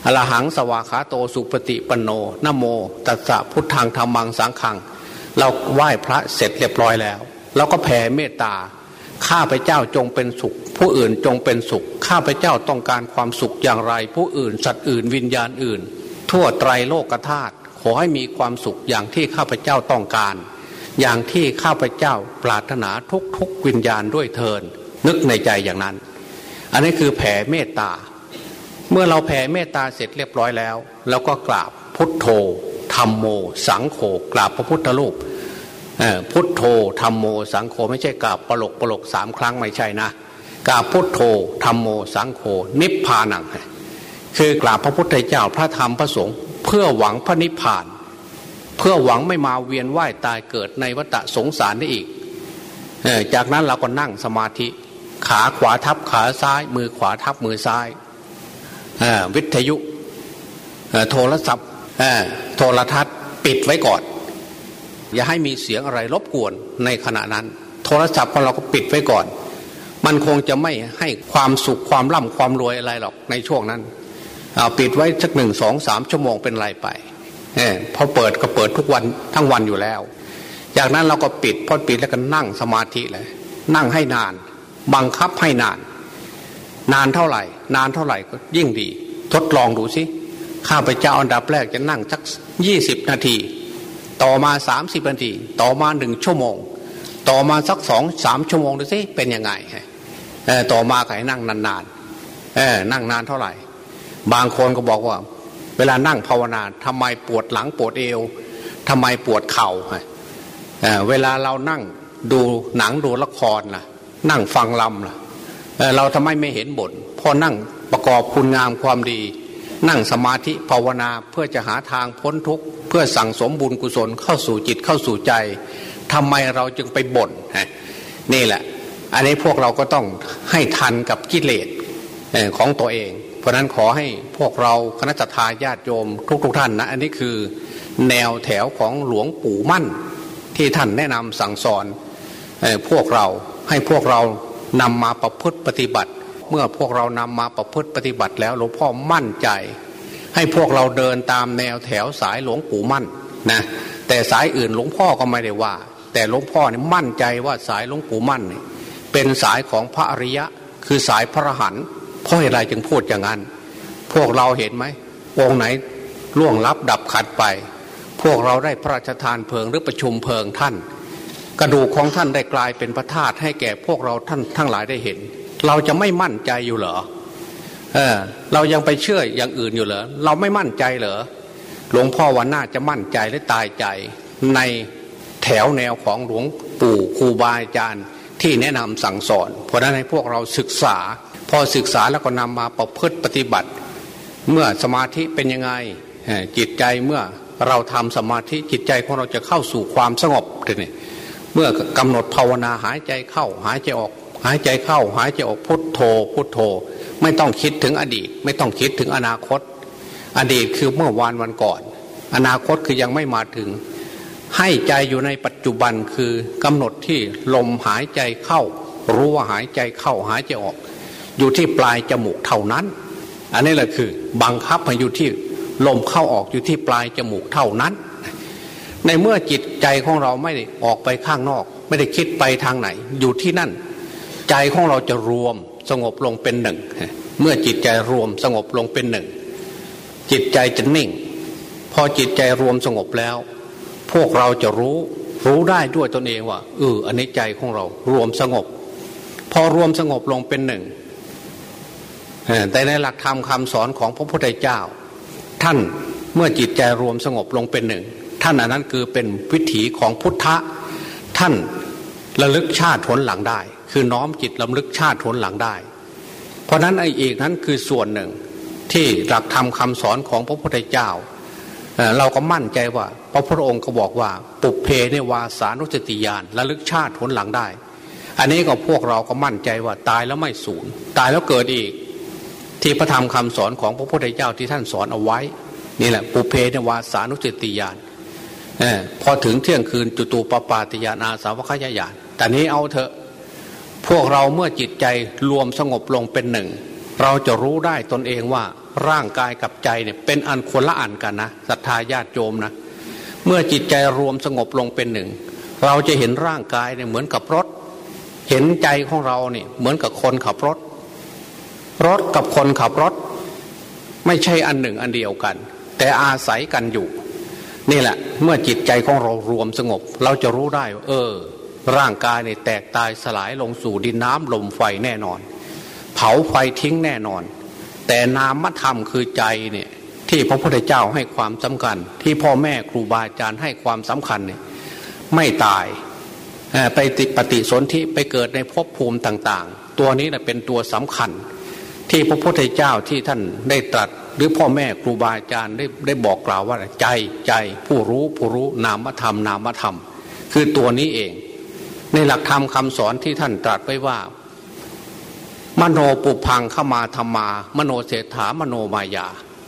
S2: อรหังสวาขาโตสุปฏิปโนนโม ตัสสะพุทธังธรรมังสังขัง เราไหว้พระเสร็จเรียบร้อยแล้ว เราก็แผ่เมตตา ข้าพเจ้าจงเป็นสุข ผู้อื่นจงเป็นสุข ข้าพเจ้าต้องการความสุขอย่างไร ผู้อื่น สัตว์อื่นวิญญาณอื่น ทั่วไตรโลกธาตุขอให้มีความสุขอย่างที่ข้าพเจ้าต้องการ อย่างที่ข้าพเจ้าปรารถนาทุกทุกวิญญาณด้วยเทินนึกในใจอย่างนั้น อันนี้คือแผ่เมตตา เมื่อเราแผ่เมตตาเสร็จเรียบร้อยแล้วเราก็กราบพุทโธธรรมโม สังโฆกราบพระพุทธรูปพุทโธธรรมโม สังโฆไม่ใช่กราบปลกปลกสามครั้งไม่ใช่นะกราบพุทโธธรรมโม สังโฆนิพพานังคือกราบพระพุทธเจ้าพระธรรมพระสงฆ์เพื่อหวังพระนิพพาน เพื่อหวังไม่มาเวียนว่ายตายเกิดในวัฏสงสารได้อีกจากนั้นเราก็นั่งสมาธิ ขาขวาทับขาซ้าย มือขวาทับมือซ้าย วิทยุโทรศัพท์โทรทัศน์ปิดไว้ก่อน อย่าให้มีเสียงอะไรรบกวนในขณะนั้น โทรศัพท์ของเราก็ปิดไว้ก่อน มันคงจะไม่ให้ความสุขความร่ำความรวยอะไรหรอกในช่วงนั้นเอาปิดไว้สักหนึ่งสองสามชั่วโมงเป็นไรไปเออพอเปิดก็เปิดทุกวันทั้งวันอยู่แล้ว จากนั้นเราก็ปิดพอปิดแล้วก็นั่งสมาธิเลย นั่งให้นาน บังคับให้นาน นานเท่าไหร่ นานเท่าไหร่ก็ยิ่งดี ทดลองดูสิข้าพเจ้าอันดับแรกจะนั่งสักยี่สิบนาที ต่อมาสามสิบนาที ต่อมาหนึ่งชั่วโมง ต่อมาสักสองสามชั่วโมงดูสิเป็นยังไงต่อมาใครนั่งนานๆนั่งนานเท่าไหร่ บางคนก็บอกว่า เวลานั่งภาวนาทำไมปวดหลังปวดเอวทำไมปวดเข่าเวลาเรานั่งดูหนังดูละครล่ะ นั่งฟังลำล่ะ เราทำไมไม่เห็นบทพอนั่งประกอบคุณงามความดี นั่งสมาธิภาวนาเพื่อจะหาทางพ้นทุกข์เพื่อสั่งสมบุญกุศลเข้าสู่จิตเข้าสู่ใจทำไมเราจึงไปบ่นนี่แหละ อันนี้พวกเราก็ต้องให้ทันกับกิเลสของตัวเอง เพราะนั้นขอให้พวกเราคณะทาญาติโยมทุกๆทท่านนะอันนี้คือแนวแถวของหลวงปู่มั่น ที่ท่านแนะนำสั่งสอนพวกเราให้พวกเรา นำมาประพฤติปฏิบัติ เมื่อพวกเรานำมาประพฤติปฏิบัติแล้วหลวงพ่อมั่นใจ ให้พวกเราเดินตามแนวแถวสายหลวงปู่มั่นนะแต่สายอื่นหลวงพ่อก็ไม่ได้ว่า แต่หลวงพ่อนี่มั่นใจว่าสายหลวงปู่มั่น เป็นสายของพระอริยะ คือสายพระหันเพราะอะไรจึงพูดอย่างนั้น พวกเราเห็นไหมองค์ไหนล่วงลับดับขัดไป พวกเราได้พระราชทานเพลิงหรือประชุมเพลิงท่าน กระดูกของท่านได้กลายเป็นพระธาตุให้แก่พวกเราท่านทั้งหลายได้เห็น เราจะไม่มั่นใจอยู่เหรอเออเรายังไปเชื่ออย่างอื่นอยู่เหรอเราไม่มั่นใจเหรอหลวงพ่อวันน่าจะมั่นใจและตายใจ ในแถวแนวของหลวงปู่ครูบาอาจารย์ที่แนะนำสั่งสอน เพราะนั้นให้พวกเราศึกษา พอศึกษาแล้วก็นำมาประพฤติปฏิบัติ เมื่อสมาธิเป็นยังไงจิตใจเมื่อเราทำสมาธิจิตใจของเราจะเข้าสู่ความสงบเลย เมื่อกำหนดภาวนาหายใจเข้า หายใจออก หายใจเข้า หายใจออกพุทโธ พุทโธ ไม่ต้องคิดถึงอดีต ไม่ต้องคิดถึงอนาคต อดีตคือเมื่อวานวันก่อน อนาคตคือยังไม่มาถึง ให้ใจอยู่ในปัจจุบันคือกำหนดที่ลมหายใจเข้า รู้ว่าหายใจเข้าหายใจออก อยู่ที่ปลายจมูกเท่านั้น อันนี้แหละคือ บังคับให้อยู่ที่ลมเข้าออกอยู่ที่ปลายจมูกเท่านั้น ในเมื่อจิตใจของเราไม่ได้ออกไปข้างนอก ไม่ได้คิดไปทางไหน อยู่ที่นั่น ใจของเราจะรวมสงบลงเป็นหนึ่ง เมื่อจิตใจรวมสงบลงเป็นหนึ่ง จิตใจจะนิ่ง พอจิตใจรวมสงบแล้ว พวกเราจะรู้รู้ได้ด้วยตนเองว่าเอออันนี้ใจของเรารวมสงบ พอรวมสงบลงเป็นหนึ่งแต่ในหลักธรรมคำสอนของพระพุทธเจ้า ท่านเมื่อจิตใจรวมสงบลงเป็นหนึ่ง ท่านอันนั้นคือเป็นวิถีของพุทธะท่านระลึกชาติผลหลังได้ คือน้อมจิตระลึกชาติผลหลังได้ เพราะนั้นไอ้เอกนั้นคือส่วนหนึ่งที่หลักธรรมคาสอนของพระพุทธเจ้าเราก็มั่นใจว่า พระพุทธองค์ก็บอกว่า ปุเพเนวาสานุสติยานระลึกชาติผลหลังได้ อันนี้ก็พวกเราก็มั่นใจว่าตายแล้วไม่สูญตายแล้วเกิดอีก ที่พระธรรมคำสอนของพระพุทธเจ้าที่ท่านสอนเอาไว้ นี่แหละ ปุเพเนวาสานุสติญาณ พอถึงเที่ยงคืนจุตูปปาติยานาสาวคยายานแต่นี้เอาเถอะพวกเราเมื่อจิตใจรวมสงบลงเป็นหนึ่ง เราจะรู้ได้ตนเองว่าร่างกายกับใจเนี่ยเป็นอันคนละอันกันนะศรัทธาญาติโยมนะ เมื่อจิตใจรวมสงบลงเป็นหนึ่ง เราจะเห็นร่างกายเนี่ยเหมือนกับรถ เห็นใจของเราเนี่ยเหมือนกับคนขับรถ รถกับคนขับรถ ไม่ใช่อันหนึ่งอันเดียวกัน แต่อาศัยกันอยู่ นี่แหละ เมื่อจิตใจของเรารวมสงบ เราจะรู้ได้เออ ร่างกายเนี่ยแตกตายสลายลงสู่ดินน้ำลมไฟแน่นอน เผาไฟทิ้งแน่นอน แต่นามธรรมคือใจเนี่ยที่พระพุทธเจ้าให้ความสำคัญ ที่พ่อแม่ครูบาอาจารย์ให้ความสำคัญเนี่ยไม่ตายไปติปฏิสนธิไปเกิดในภพภูมิต่าง ๆ ตัวนี้นะเป็นตัวสำคัญ ที่พระพุทธเจ้าที่ท่านได้ตรัส รือพ่อแม่ครูบาอาจารย์ได้ได้บอกกล่าวว่าใจใจผู้รู้ผู้รู้นามธรรมนามธรรม คือตัวนี้เอง ในหลักธรรมคาสอนที่ท่านตรัสไว้ว่า มโนปุพังเข้ามาธรรมา มโนเศรษฐามโนมายา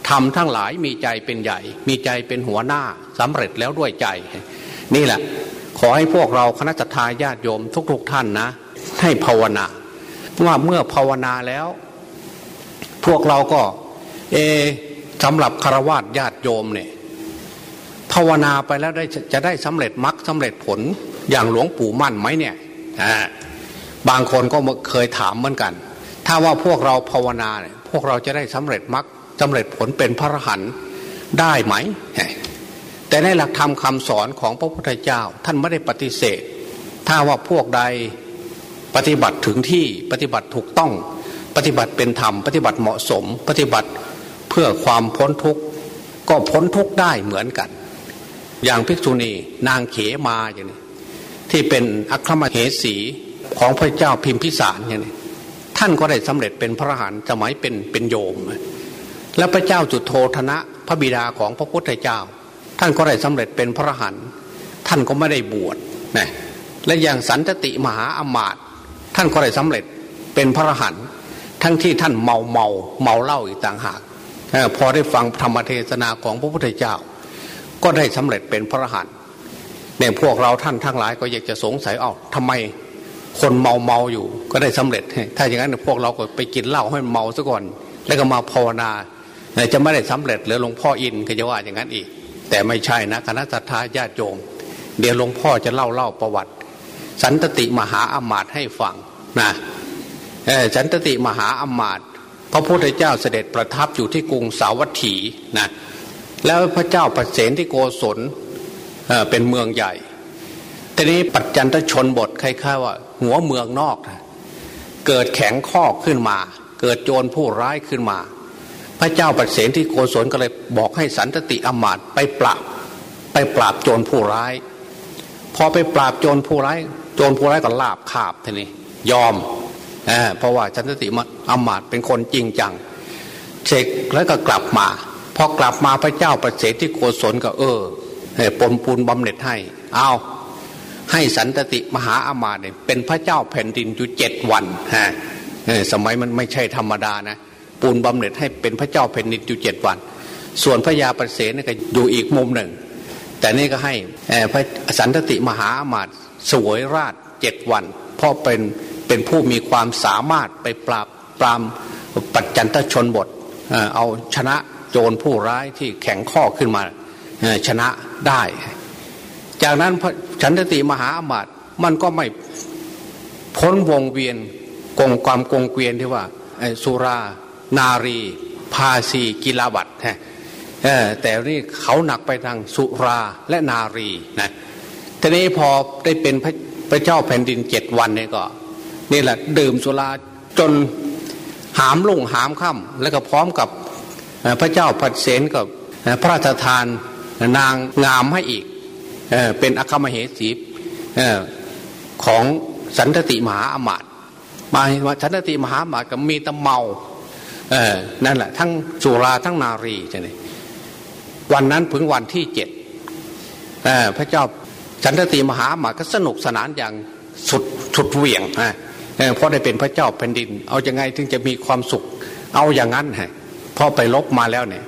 S2: ทำทั้งหลายมีใจเป็นใหญ่ มีใจเป็นหัวหน้าสำเร็จแล้วด้วยใจ นี่แหละ ขอให้พวกเราคณะทาญาติโยมทุกๆทท่านนะ ให้ภาวนาว่าเมื่อภาวนาแล้ว พวกเราก็ เอสำหรับคารวะญาติโยมเนี่ยภาวนาไปแล้วได้จะได้สำเร็จมรรคสาเร็จผลอย่างหลวงปู่มั่นไหมเนี่ยบางคนก็เคยถามเหมือนกัน ถ้าว่าพวกเราภาวนาเนี่ยพวกเราจะได้สำเร็จมรรคสาเร็จผลเป็นพระอรหันต์ได้ไหม แต่ในหลักธรรมคาสอนของพระพุทธเจ้า ท่านไม่ได้ปฏิเสธ ถ้าว่าพวกใดปฏิบัติถึงที่ปฏิบัติถูกต้อง ปฏิบัติเป็นธรรม ปฏิบัติเหมาะสม ปฏิบัติ เพื่อความพ้นทุกข์ก็พ้นทุกข์ได้เหมือนกัน อย่างภิกษุณีนางเขมาอย่างนี้ที่เป็นอัครมเหสีของพระเจ้าพิมพิสารอย่างนี้ท่านก็ได้สำเร็จเป็นพระอรหันต์สมัยเป็นเป็นโยม และพระเจ้าจุดโทธนะพระบิดาของพระพุทธเจ้า ท่านก็ได้สำเร็จเป็นพระอรหันต์ท่านก็ไม่ได้บวชนะและอย่างสันตติมหาอมาตย์ท่านก็ได้สำเร็จเป็นพระอรหันต์ทั้งที่ท่านเมาเมาเมาเหล้าอีกต่างหาก พอได้ฟังธรรมเทศนาของพระพุทธเจ้า ก็ได้สำเร็จเป็นพระอรหันต์เนี่ยพวกเราท่านทั้งหลายก็อยากจะสงสัยเอ้าทำไมคนเมาเมาอยู่ ก็ได้สำเร็จ ถ้าอย่างนั้นพวกเราก็ไปกินเหล้าให้เมาซะก่อน แล้วก็มาภาวนาจะไม่ได้สำเร็จหรือหลวงพ่ออินก็จะว่าอย่างนั้นอีก แต่ไม่ใช่นะคณะสัตยาญาติโยม เดี๋ยวหลวงพ่อจะเล่าเล่าประวัติ สันตติมหาอามาตย์ให้ฟังนะฉันตติมหาอมาตย์ พระพุทธเจ้าเสด็จประทับอยู่ที่กรุงสาวัตถีนะแล้วพระเจ้าประเสนที่โกศลเเป็นเมืองใหญ่ทีนี้ปัจจันทชนบทคล้ายๆว่า หัวเมืองนอกนะเกิดแข็งข้อขึ้นมา เกิดโจรผู้ร้ายขึ้นมา พระเจ้าปเสนที่โกศลก็เลยบอกให้สันตติอมาตไปปราบไปปราบโจรผู้ร้าย พอไปปราบโจรผู้ร้าย โจรผู้ร้ายก็ลาบคาบทีนี้ยอม เเพราะว่าสันตติอมาตเป็นคนจริงจังเช็คแล้วก็กลับมาพอกลับมาพระเจ้าประเสริฐที่โกศลก็เออปนปูนบำเหน็จให้ เอาให้สันตติมหาอามาตเนี่ยเป็นพระเจ้าแผ่นดินอยู่เจ็ดวันฮะสมัยมันไม่ใช่ธรรมดานะปูนบำเหน็จให้เป็นพระเจ้าแผ่นดินอยู่เจ็ดวัน ส่วนพระยาประเสริฐนี่ก็อยู่อีกมุมหนึ่ง แต่นี่ก็ให้พระสันตติมหาอามาตสวยราชเจ็ดวัน เพราะเป็น เป็นผู้มีความสามารถไปปราบปรามปัจจันตชนบทเอาชนะโจรผู้ร้ายที่แข็งข้อขึ้นมาชนะได้ จากนั้นฉันทติมหาอมาตย์มันก็ไม่พ้นวงเวียนกงความกงเกวียนที่ว่าสุรานารี ภาสีกิลาบัตฮะแต่นี่เขาหนักไปทางสุราและนารีนะทีนี้พอได้เป็นพระพระเจ้าแผ่นดินเจ็ดวันเนี่ยก็ นี่แหละดื่มสุราจนหามลุ่งหามค่ำแล้วก็พร้อมกับพระเจ้าผัดเสนกับพระราชทานนางงามให้อีกเเป็นอัคมเหสีของสันตติมหาอมาตมาว่าสันตติมหาอมาตก็มีตะเมาเออนั่นแหละทั้งสุราทั้งนารีใช่ไหมวันนั้นถึงวันที่เจ็ดพระเจ้าสันตติมหาอมาตก็สนุกสนานอย่างสุดสุดเหวี่ยง เพราะได้เป็นพระเจ้าแผ่นดิน เอาอยัางไงถึงจะมีความสุข เอาอย่างนั้นฮะพอไปลบมาแล้วเนี่ย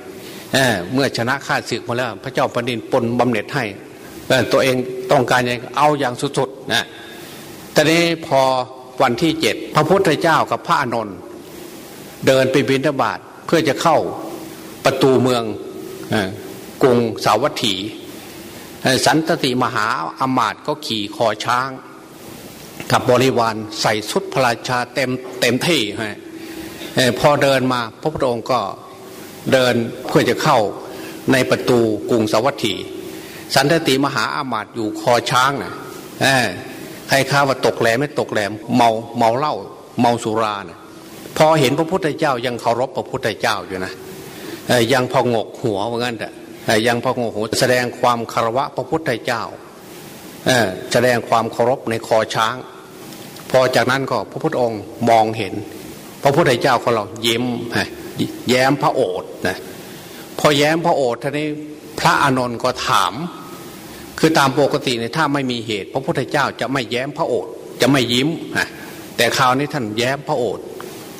S2: เเมื่อชนะข้าศึกมาแล้ว พระเจ้าแผ่นดินปนบำเหน็จให้ตัวเองต้องการยังเอาอย่างสุดๆนะแต่นี้พอวันที่เจ็ดพระพุทธเจ้ากับพระอานนท์เดินไปบิณฑบาตเพื่อจะเข้าประตูเมืองกรุงสาวัตถี สันตติมหาอมาตย์ก็ขี่คอช้าง กับบริวารใส่ชุดพระราชาเต็มเต็มที่ฮะพอเดินมาพระพุทธองค์ก็เดินเพื่อจะเข้าในประตูกรุงสวัสดีสันติมหาอามาตย์อยู่คอช้างนะ่ะใครข้าว่าตกแหลมไม่ตกแหลมเมาเมาเหล้าเมาสุรานะพอเห็นพระพุทธเจ้ายังเคารพพระพุทธเจ้าอยู่นะยังพองกหัวเหมือนกันแต่ยังพองกหัวแสดงความคารวะพระพุทธเจ้าแสดงความเคารพในคอช้าง พอจากนั้นก็พระพุทธองค์มองเห็น พระพุทธเจ้าของเราเยิ้มแย้มพระโอษฐ์นะพอแย้มพระโอษฐ์ท่านี้พระอานนท์ก็ถาม คือตามปกติเนี่ยถ้าไม่มีเหตุ พระพุทธเจ้าจะไม่แย้มพระโอษฐ์จะไม่ยิ้มนะแต่คราวนี้ท่านแย้มพระโอษฐ์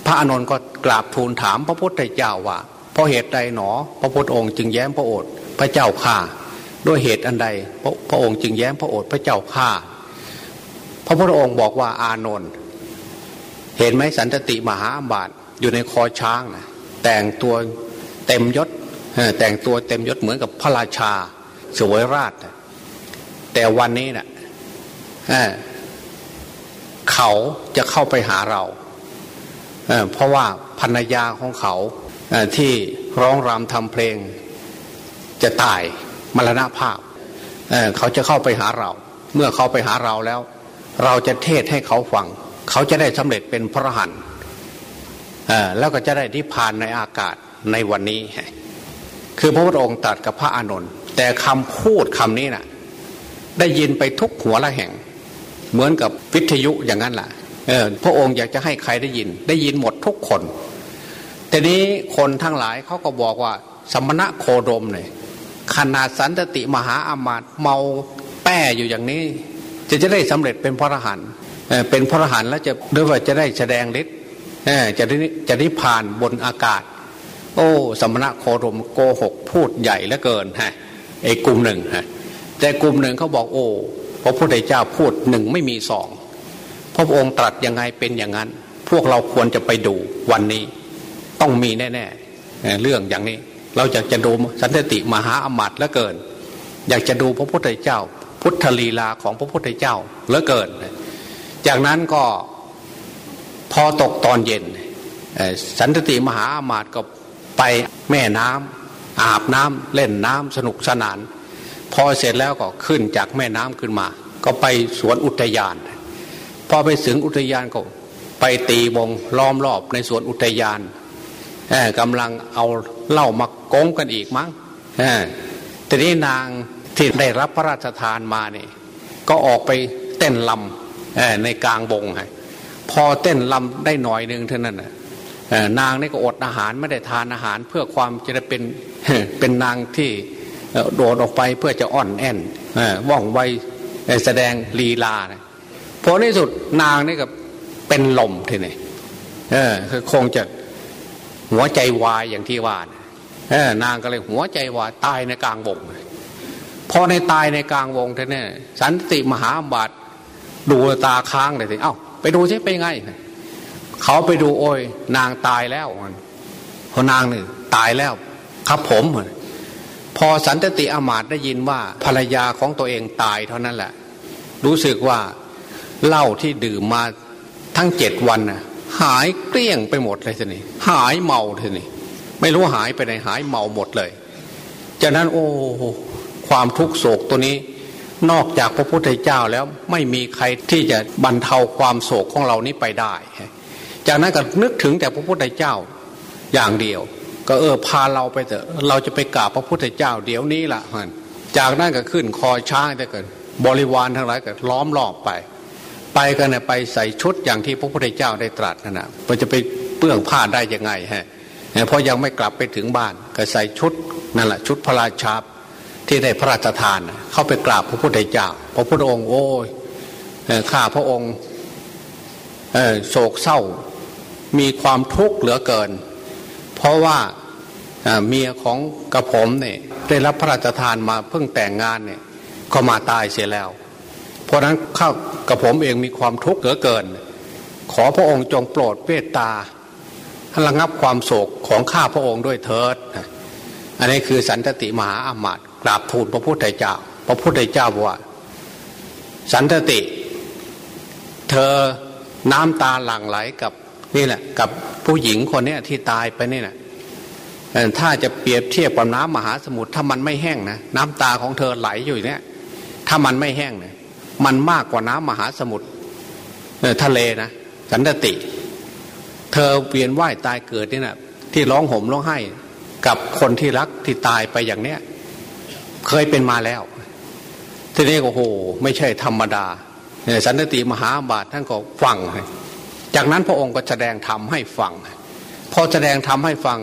S2: พระอานนท์ก็กราบทูลถามพระพุทธเจ้าว่าเพราะเหตุใดหนอ พระพุทธองค์จึงแย้มพระโอษฐ์พระเจ้าข่าด้วยเหตุอันใดพระพระองค์จึงแย้มพระโอษฐ์พระเจ้าข่า พระพุทธองค์บอกว่าอานนท์เห็นไหมสันตติมหาอัมบาตอยู่ในคอช้างนะแต่งตัวเต็มยศแต่งตัวเต็มยศเหมือนกับพระราชาสวยราช แต่วันนี้นะ่ะเขาจะเข้าไปหาเราเพราะว่าภรรยาของเขาที่ร้องรำทำเพลง จะตายมรณภาพเเขาจะเข้าไปหาเรา เมื่อเขาไปหาเราแล้ว เราจะเทศให้เขาฟัง เขาจะได้สำเร็จเป็นพระหันแล้วก็จะได้นิพพานในอากาศในวันนี้ คือพระพุทธองค์ตรัสกับพระอานนท์แต่คำพูดคำนี้นะ่ะ ได้ยินไปทุกหัวละแห่ง เหมือนกับวิทยุอย่างนั้นแหละพระองค์อยากจะให้ใครได้ยิน ได้ยินหมดทุกคน แต่นี้คนทั้งหลายเขาก็บอกว่า สมณะโคดมเนี่ยขนาดสันตติมหาอามาตเมาแป้อยู่อย่างนี้ จะจะได้สำเร็จเป็นพระอรหันต์เป็นพระอรหันต์แล้วจะด้วยว่าจะได้แสดงฤทธิ์จะได้จะได้ผ่านบนอากาศ โอ้สมณะโครมโกหกพูดใหญ่เหลือเกินฮะไอ้กลุ่มหนึ่งฮะแต่กลุ่มหนึ่งเขาบอกโอ้พระพุทธเจ้าพูดหนึ่งไม่มีสองพระองค์ตรัสยังไงเป็นอย่างนั้น พวกเราควรจะไปดูวันนี้ ต้องมีแน่ๆเรื่องอย่างนี้ เราอยากจะดูสันติมหาอมาตย์เหลือเกิน อยากจะดูพระพุทธเจ้า พุทธลีลาของพระพุทธเจ้าเหลือเกิน จากนั้นก็พอตกตอนเย็น สันติมหาอามาตย์ก็ไปแม่น้ำอาบน้ำเล่นน้ำสนุกสนาน พอเสร็จแล้วก็ขึ้นจากแม่น้ำขึ้นมา ก็ไปสวนอุทยาน พอไปถึงอุทยานก็ไปตีวงล้อมรอบในสวนอุทยานกำลังเอาเหล้ามาโกงกันอีกมั้งทีนี้นาง ที่ได้รับพระราชทานมาเนี่ยก็ออกไปเต้นลำในกลางวงไงพอเต้นลำได้หน่อยหนึ่งเท่านั้นนางนี่ก็อดอาหารไม่ได้ทานอาหาร เพื่อความจะเป็นเป็นนางที่โดดออกไปเพื่อจะอ่อนแอนว่องไวแสดงลีลานี่พอในสุดนางนี่ก็เป็นลมทีนี้เออคือคงจะหัวใจวายอย่างที่ว่าเออนางก็เลยหัวใจวายตายในกลางวง พอในตายในกลางวงท่านเนี่ยสันติมหาบาทดูตาค้างเลยทีเอ้าไปดูใช่ไปไง เขาไปดูโอ้ยนางตายแล้วพอนางนี่ตายแล้ว ครับผมพอสันติอมาตได้ยินว่าภรรยาของตัวเองตายเท่านั้นแหละ รู้สึกว่าเหล้าที่ดื่มมาทั้งเจ็ดวันน่ะ หายเกลี้ยงไปหมดเลยทีนี้หายเมาทีนี้ไม่รู้หายไปไหนหายเมาหมดเลย จากนั้นโอ้ ความทุกโศกตัวนี้ นอกจากพระพุทธเจ้าแล้วไม่มีใครที่จะบรรเทาความโศกของเรานี้ไปได้ จากนั้นก็นึกถึงแต่พระพุทธเจ้าอย่างเดียว ก็เออพาเราไปเถอะเราจะไปกราบพระพุทธเจ้าเดี๋ยวนี้ละมันจากนั้นก็ขึ้นคอช้างแต่เกิดบริวารทั้งหลายก็ล้อมรอบไป ไปกันเนี่ยไปใส่ชุดอย่างที่พระพุทธเจ้าได้ตรัสนั่นนะมันจะไปเปื้องผ้าได้ยังไงฮะเพราะยังไม่กลับไปถึงบ้านก็ใส่ชุดนั่นแหละชุดพระราชา ที่ได้พระราชทาน เข้าไปกราบพระพุทธเจ้า พระพุทธองค์ โอ้ยข้าพระองค์โศกเศร้ามีความทุกข์เหลือเกิน เพราะว่าเมียของกระผมเนี่ยได้รับพระราชทานมาเพิ่งแต่งงานเนี่ยก็มาตายเสียแล้ว เพราะนั้นข้ากับผมเองมีความทุกข์เหลือเกิน ขอพระองค์จงโปรดเมตตาระงับความโศกของข้าพระองค์ด้วยเถิด อันนี้คือสันตติมหาอามาตย์ กราบทูลพระพุทธเจ้า พระพุทธเจ้าบอกว่า สันติ เธอน้ำตาหลั่งไหลกับนี่แหละ กับผู้หญิงคนนี้ที่ตายไปนี่แหละถ้าจะเปรียบเทียบกับน้ำมหาสมุทรถ้ามันไม่แห้งนะน้ำตาของเธอไหลอยู่เนี่ย ถ้ามันไม่แห้งเนี่ยมันมากกว่าน้ำมหาสมุทรทะเลนะสันติ เธอเวียนว่ายตายเกิดนี่นะที่ร้องห่มร้องไห้ กับคนที่รักที่ตายไปอย่างเนี้ย เคยเป็นมาแล้วทีนี้โอ้โห ไม่ใช่ธรรมดาสันติมหาบาทท่านก็ฟัง จากนั้นพระองค์ก็แสดงธรรมให้ฟัง พอแสดงธรรมให้ฟัง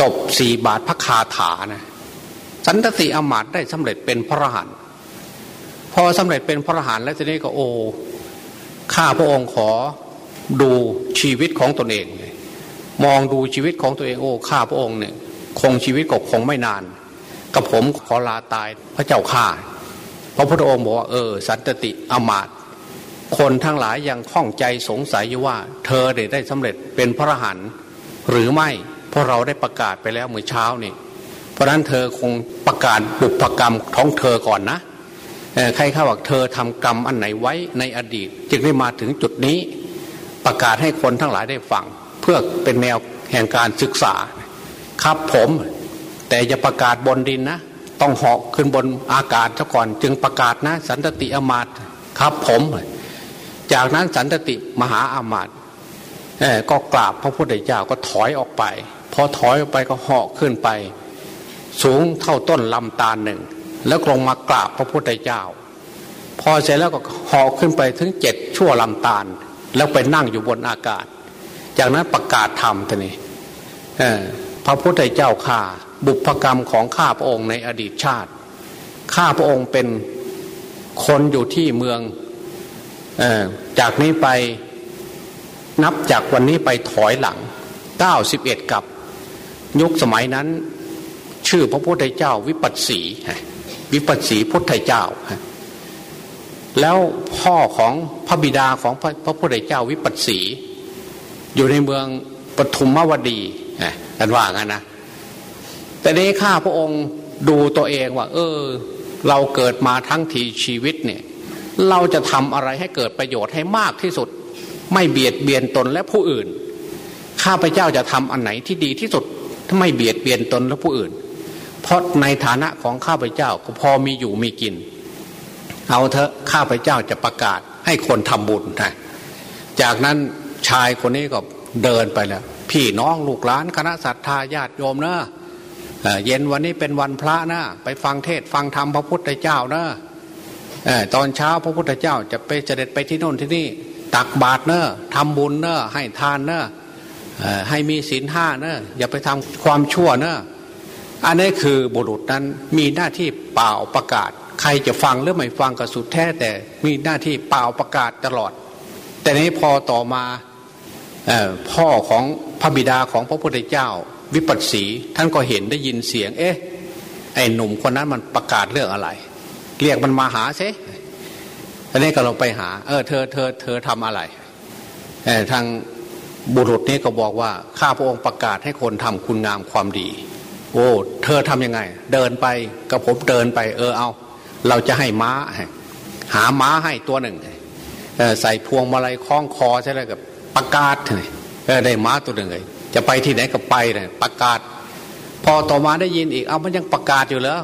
S2: จบสี่บาทพระคาถานะสันติอมาตได้สำเร็จเป็นพระรหันต์พอสำเร็จเป็นพระรหันต์แล้วทีนี้ก็โอ้ข้าพระองค์ขอดูชีวิตของตนเอง มองดูชีวิตของตัวเองโอ้ข้าพระองค์เนี่ยคงชีวิตก็คงไม่นาน กับผมขอลาตายพระเจ้าข้าพระพุทธองค์บอกว่าเออ สันตติอมาตคนทั้งหลายยังข้องใจสงสัยอยู่ว่า เธอได้ได้สำเร็จเป็นพระรหันต์หรือไม่เพราะเราได้ประกาศไปแล้วเมื่อเช้านี่ เพราะนั้นเธอคงประกาศบุพกรรมท้องเธอก่อนนะใครข้าบอกเธอทำกรรมอันไหนไว้ในอดีต จึงได้มาถึงจุดนี้ ประกาศให้คนทั้งหลายได้ฟัง เพื่อเป็นแนวแห่งการศึกษา ครับผม แต่จะประกาศบนดินนะ ต้องเหาะขึ้นบนอากาศซะก่อน จึงประกาศนะ สันตติอมาตครับผม จากนั้นสันตติมหาอามาตก็กราบพระพุทธเจ้าก็ถอยออกไป พอถอยออกไปก็เหาะขึ้นไป สูงเท่าต้นลำตาลหนึ่ง แล้วลงมากราบพระพุทธเจ้า พอเสร็จแล้วก็เหอขึ้นไปถึงเจ็ดชั่วลำตาล แล้วไปนั่งอยู่บนอากาศ จากนั้นประกาศธรรมท่านี่พระพุทธเจ้าข้า บุพกรรมของข้าพระองค์ในอดีตชาติ ข้าพระองค์เป็นคนอยู่ที่เมืองอจากนี้ไปนับจากวันนี้ไปถอยหลังเก้าสิบเอ็ดกับ ยุคสมัยนั้น ชื่อพระพุทธเจ้าวิปัสสี วิปัสสีพุทธเจ้า แล้วพ่อของพระบิดาของพระพระพุทธเจ้าวิปัสสี อยู่ในเมืองปฐุมวดีกันว่างั้นนะ แต่นี้ข้าพระองค์ดูตัวเองว่า เออ เราเกิดมาทั้งทีชีวิตเนี่ย เราจะทำอะไรให้เกิดประโยชน์ให้มากที่สุด ไม่เบียดเบียนตนและผู้อื่น ข้าพเจ้าจะทำอันไหนที่ดีที่สุดถ้าไม่เบียดเบียนตนและผู้อื่น เพราะในฐานะของข้าพเจ้าก็พอมีอยู่มีกิน เอาเถอะข้าพเจ้าจะประกาศให้คนทำบุญนะจากนั้นชายคนนี้ก็เดินไปแล้วพี่น้องลูกหลานคณะศรัทธาญาติโยมเนอะ เย็นวันนี้เป็นวันพระนะไปฟังเทศฟังธรรมพระพุทธเจ้านะตอนเช้าพระพุทธเจ้าจะไปเสด็จไปที่โน่นที่นี่ตักบาตรเนอะทำบุญเนอะให้ทานเนอะให้มีศีลห้าเนอะอย่าไปทำความชั่วเนอะอันนี้คือบุรุษนั้นมีหน้าที่เป่าประกาศ ใครจะฟังหรือไม่ฟังก็สุดแท้แต่มีหน้าที่เป่าประกาศตลอด แต่นี้พอต่อมาพ่อของพระบิดาของพระพุทธเจ้า วิปัสสีท่านก็เห็นได้ยินเสียง เอ๊ะ ไอ้หนุ่มคนนั้นมันประกาศเรื่องอะไร เรียกมันมาหาเซ่อันนี้ก็ลงไปหา เออ เธอเธอเธอทำอะไรทางบุรุษนี้ก็บอกว่าข้าพระองค์ประกาศให้คนทำคุณงามความดี โอ้ เธอทํำยังไง เดินไปกับผมเดินไป เออเอา เราจะให้ม้า หาม้าให้ตัวหนึ่งใส่พวงมาลัยคล้องคอใช่ไหมกับประกาศเลยได้ม้าตัวหนึ่งเลย จะไปที่ไหนก็ไปเลยประกาศ พอต่อมาได้ยินอีก เอามันยังประกาศอยู่แล้ว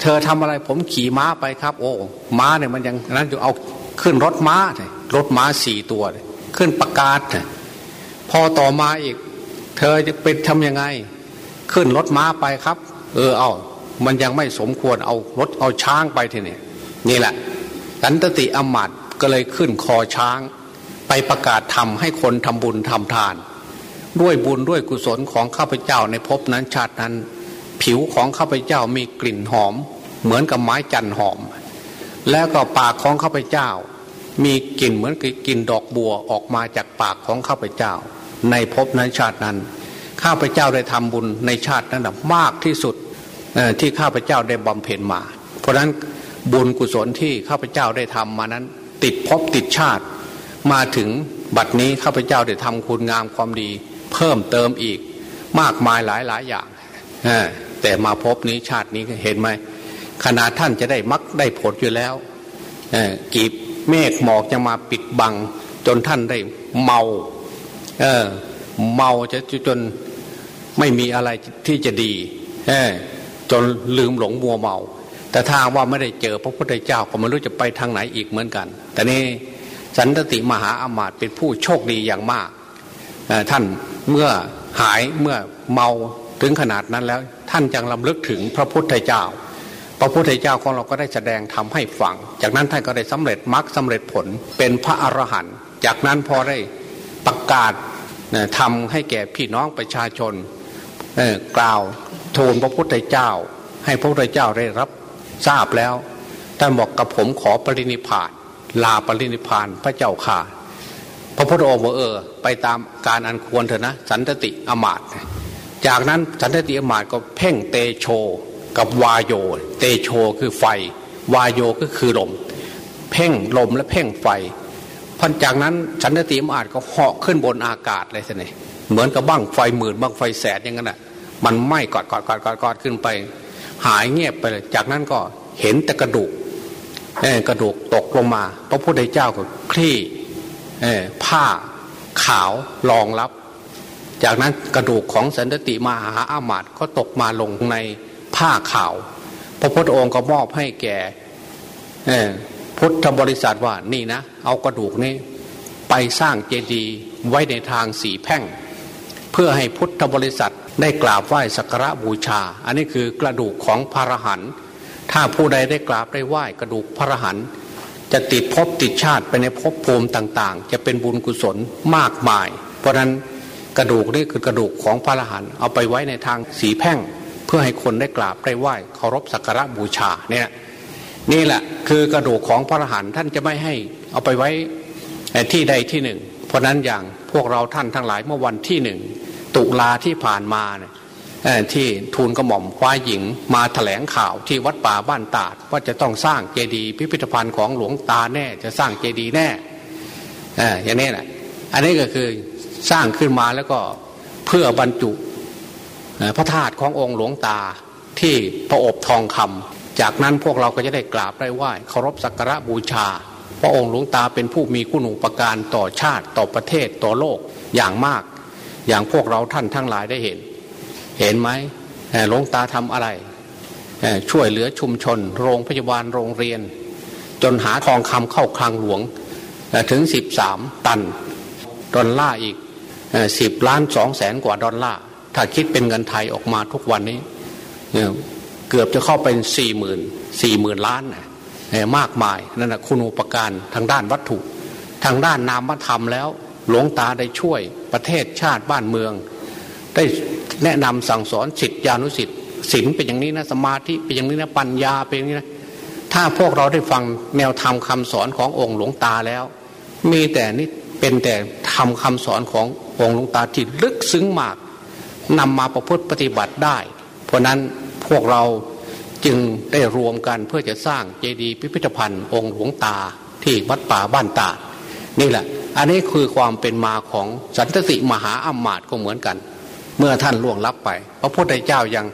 S2: เธอทำอะไรผมขี่ม้าไปครับ โอ้ม้าเนี่ยมันยังนั้นอยู่เอาขึ้นรถม้ารถม้าสี่ตัว ขึ้นประกาศพอต่อมาอีก เธอจะเป็นทำยังไง ขึ้นรถม้าไปครับ เออเอา มันยังไม่สมควรเอารถเอาช้างไปทีนี่นี่แหละกันตติอมัดก็เลยขึ้นคอช้าง ไปประกาศทำให้คนทำบุญทำทาน ด้วยบุญด้วยกุศลของข้าพเจ้าในภพนั้นชาตินั้น ผิวของข้าพเจ้ามีกลิ่นหอม เหมือนกับไม้จันหอม แล้วก็ปากของข้าพเจ้า มีกลิ่นเหมือนกับกลิ่นดอกบัวออกมาจากปากของข้าพเจ้า ในภพนั้นชาตินั้น ข้าพเจ้าได้ทำบุญในชาตินั้นมากที่สุดที่ข้าพเจ้าได้บำเพ็ญมา เพราะฉะนั้นบุญกุศลที่ข้าพเจ้าได้ทำมานั้น ติดภพติดชาติ มาถึงบัดนี้ข้าพเจ้าได้ทำคุณงามความดี เพิ่มเติมอีกมากมายหลายหลายอย่างแต่มาพบนี้ชาตินี้เห็นไหมขนาดท่านจะได้มักได้ผลอยู่แล้วกีบเมฆหมอกจะมาปิดบัง จนท่านได้เมาเออเมาจะจนไม่มีอะไรที่จะดีจนลืมหลงมัวเมา แต่ถ้าว่าไม่ได้เจอพระพุทธเจ้าก็ไม่รู้จะไปทางไหนอีกเหมือนกัน แต่นี่สันตติมหาอามาตย์เป็นผู้โชคดีอย่างมาก ท่านเมื่อหายเมื่อเมาถึงขนาดนั้นแล้ว ท่านจังลำลึกถึงพระพุทธเจ้า พระพุทธเจ้าของเราก็ได้แสดงทำให้ฟัง จากนั้นท่านก็ได้สำเร็จมรรคสาเร็จผลเป็นพระอรหันต์จากนั้นพอได้ประกาศทำให้แก่พี่น้องประชาชนกล่าวทูลพระพุทธเจ้า ให้พระพุทธเจ้าได้รับทราบแล้วท่านบอกกับผมขอปรินิพานลาปรินิพานพระเจ้าข่า พระพุทธองค์บอกเออ ไปตามการอันควรเถอะนะ สันตติอมาตจากนั้นสันตติอมาตก็เพ่งเตโช กับวายโย เตโชคือไฟ วายโยก็คือลม เพ่งลมและเพ่งไฟพันจากนั้นสันตติอมาตก็เหาะขึ้นบนอากาศเลยสิเนี่ยเหมือนกับบ้างไฟหมื่นบ้างไฟแสนอย่างนั้นอะมันไหม้กอดกอดกอดกอดกอดขึ้นไป หายเงียบไปเลยจากนั้นก็เห็นแต่กระดูกกระดูกตกลงมา พระพุทธเจ้าก็คลี่ ผ้าขาวรองรับ จากนั้นกระดูกของสันติมาหาอามาตก็ตกมาลงในผ้าขาว พระพุทธองค์ก็มอบให้แก่พุทธบริษัทว่านี่นะ เอากระดูกนี้ ไปสร้างเจดีย์ไว้ในทางสีแพ่ง เพื่อให้พุทธบริษัทได้กราบไหว้สักการะบูชา อันนี้คือกระดูกของพระรหันต์ถ้าผู้ใดได้กราบได้ไหว้กระดูกพระรหันต์ จะติดภพติดชาติไปในภพภูมิต่าง ๆ จะเป็นบุญกุศลมากมาย เพราะนั้นกระดูกนี่คือกระดูกของพระอรหันต์เอาไปไว้ในทางสีแพ่ง เพื่อให้คนได้กราบได้ไหว้เคารพสักการะบูชาเนี่ยนี่แหละคือกระดูกของพระอรหันต์ท่านจะไม่ให้เอาไปไว้ที่ใดที่หนึ่ง เพราะนั้นอย่างพวกเราท่านทั้งหลายเมื่อวันที่หนึ่งตุลาที่ผ่านมาเนี่ย ที่ทูลกระหม่อมควายหญิงมาถแถลงข่าวที่วัดป่าบ้านตาดว่าจะต้องสร้างเจดีย์พิพิธภัณฑ์ของหลวงตาแน่ จะสร้างเจดีย์แน่อย่างนี้แหละอันนี้ก็คือสร้างขึ้นมาแล้วก็เพื่อบรรจุพระธาตุขององค์หลวงตาที่พระอบทองคำจากนั้นพวกเราก็จะได้กราบได้ไหว้เคารพสักการะบูชา พระองค์หลวงตาเป็นผู้มีคุณูปการต่อชาติต่อประเทศต่อโลกอย่างมาก อย่างพวกเราท่านทั้งหลายได้เห็น เห็นไหมหลวงตาทำอะไร ช่วยเหลือชุมชน โรงพยาบาลโรงเรียน จนหาทองคำเข้าคลังหลวงถึงสิบสามตัน ดอลลาร์อีกสิบล้านสองแสนกว่าดอลลาร์ถ้าคิดเป็นเงินไทยออกมาทุกวันนี้ เกือบจะเข้าเป็นสี่หมื่นสี่หมื่นล้านนะมากมายนั่นแหะคุณอุปการทางด้านวัตถุ ทางด้านนามธรรมแล้ว หลวงตาได้ช่วยประเทศชาติบ้านเมือง ได้แนะนำสั่งสอนสิทธิานุสิทธิ์ศีลเป็นอย่างนี้นะสมาธิเป็นอย่างนี้นะปัญญาเป็นอย่างนี้นะถ้าพวกเราได้ฟังแนวธรรมคาสอนขององค์หลวงตาแล้ว มีแต่นี่เป็นแต่ทำคำสอนขององค์หลวงตาที่ลึกซึ้งมากนำมาประพฤติปฏิบัติได้ เพราะนั้นพวกเราจึงได้รวมกันเพื่อจะสร้างเจดีย์พิพิธภัณฑ์องค์หลวงตาที่วัดป่าบ้านตาดนี่แหละ อันนี้คือความเป็นมาของสันตติมหาอัมมาตก็เหมือนกัน เมื่อท่านล่วงลับไป พระพุทธเจ้ายัง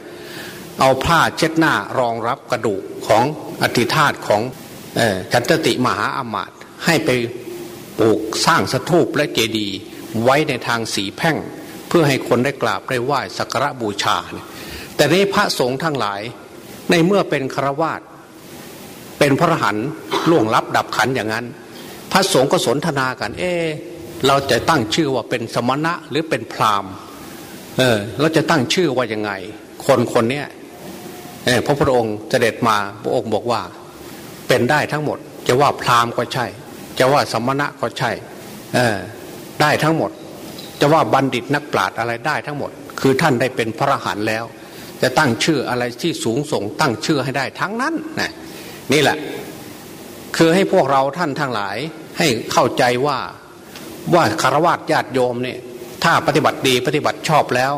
S2: เอาผ้าเช็ดหน้ารองรับกระดูกของอธิธาตของสันตติมหาอมาตให้ไปปลูกสร้างสถูปและเจดีย์ไว้ในทางสีแพ่ง เพื่อให้คนได้กราบได้ไหว้สักการะบูชา แต่ในพระสงฆ์ทั้งหลายในเมื่อเป็นฆราวาสเป็นพระหันล่วงลับดับขันอย่างนั้น พระสงฆ์ก็สนทนากัน เออเราจะตั้งชื่อว่าเป็นสมณะหรือเป็นพราหมณ์ เออเราจะตั้งชื่อว่ายังไง คนคนนี้เออพระพุทธองค์เสด็จมาพระองค์บอกว่า เป็นได้ทั้งหมด จะว่าพราหมณ์ก็ใช่ จะว่าสมณะก็ใช่เออได้ทั้งหมด จะว่าบัณฑิตนักปราชญ์อะไรได้ทั้งหมด คือท่านได้เป็นพระหันแล้ว จะตั้งชื่ออะไรที่สูงส่ง ตั้งชื่อให้ได้ทั้งนั้นนะนี่แหละ คือให้พวกเราท่านทั้งหลายให้เข้าใจว่าว่าคารวะญาติโยมเนี่ย ถ้าปฏิบัติดีปฏิบัติชอบแล้ว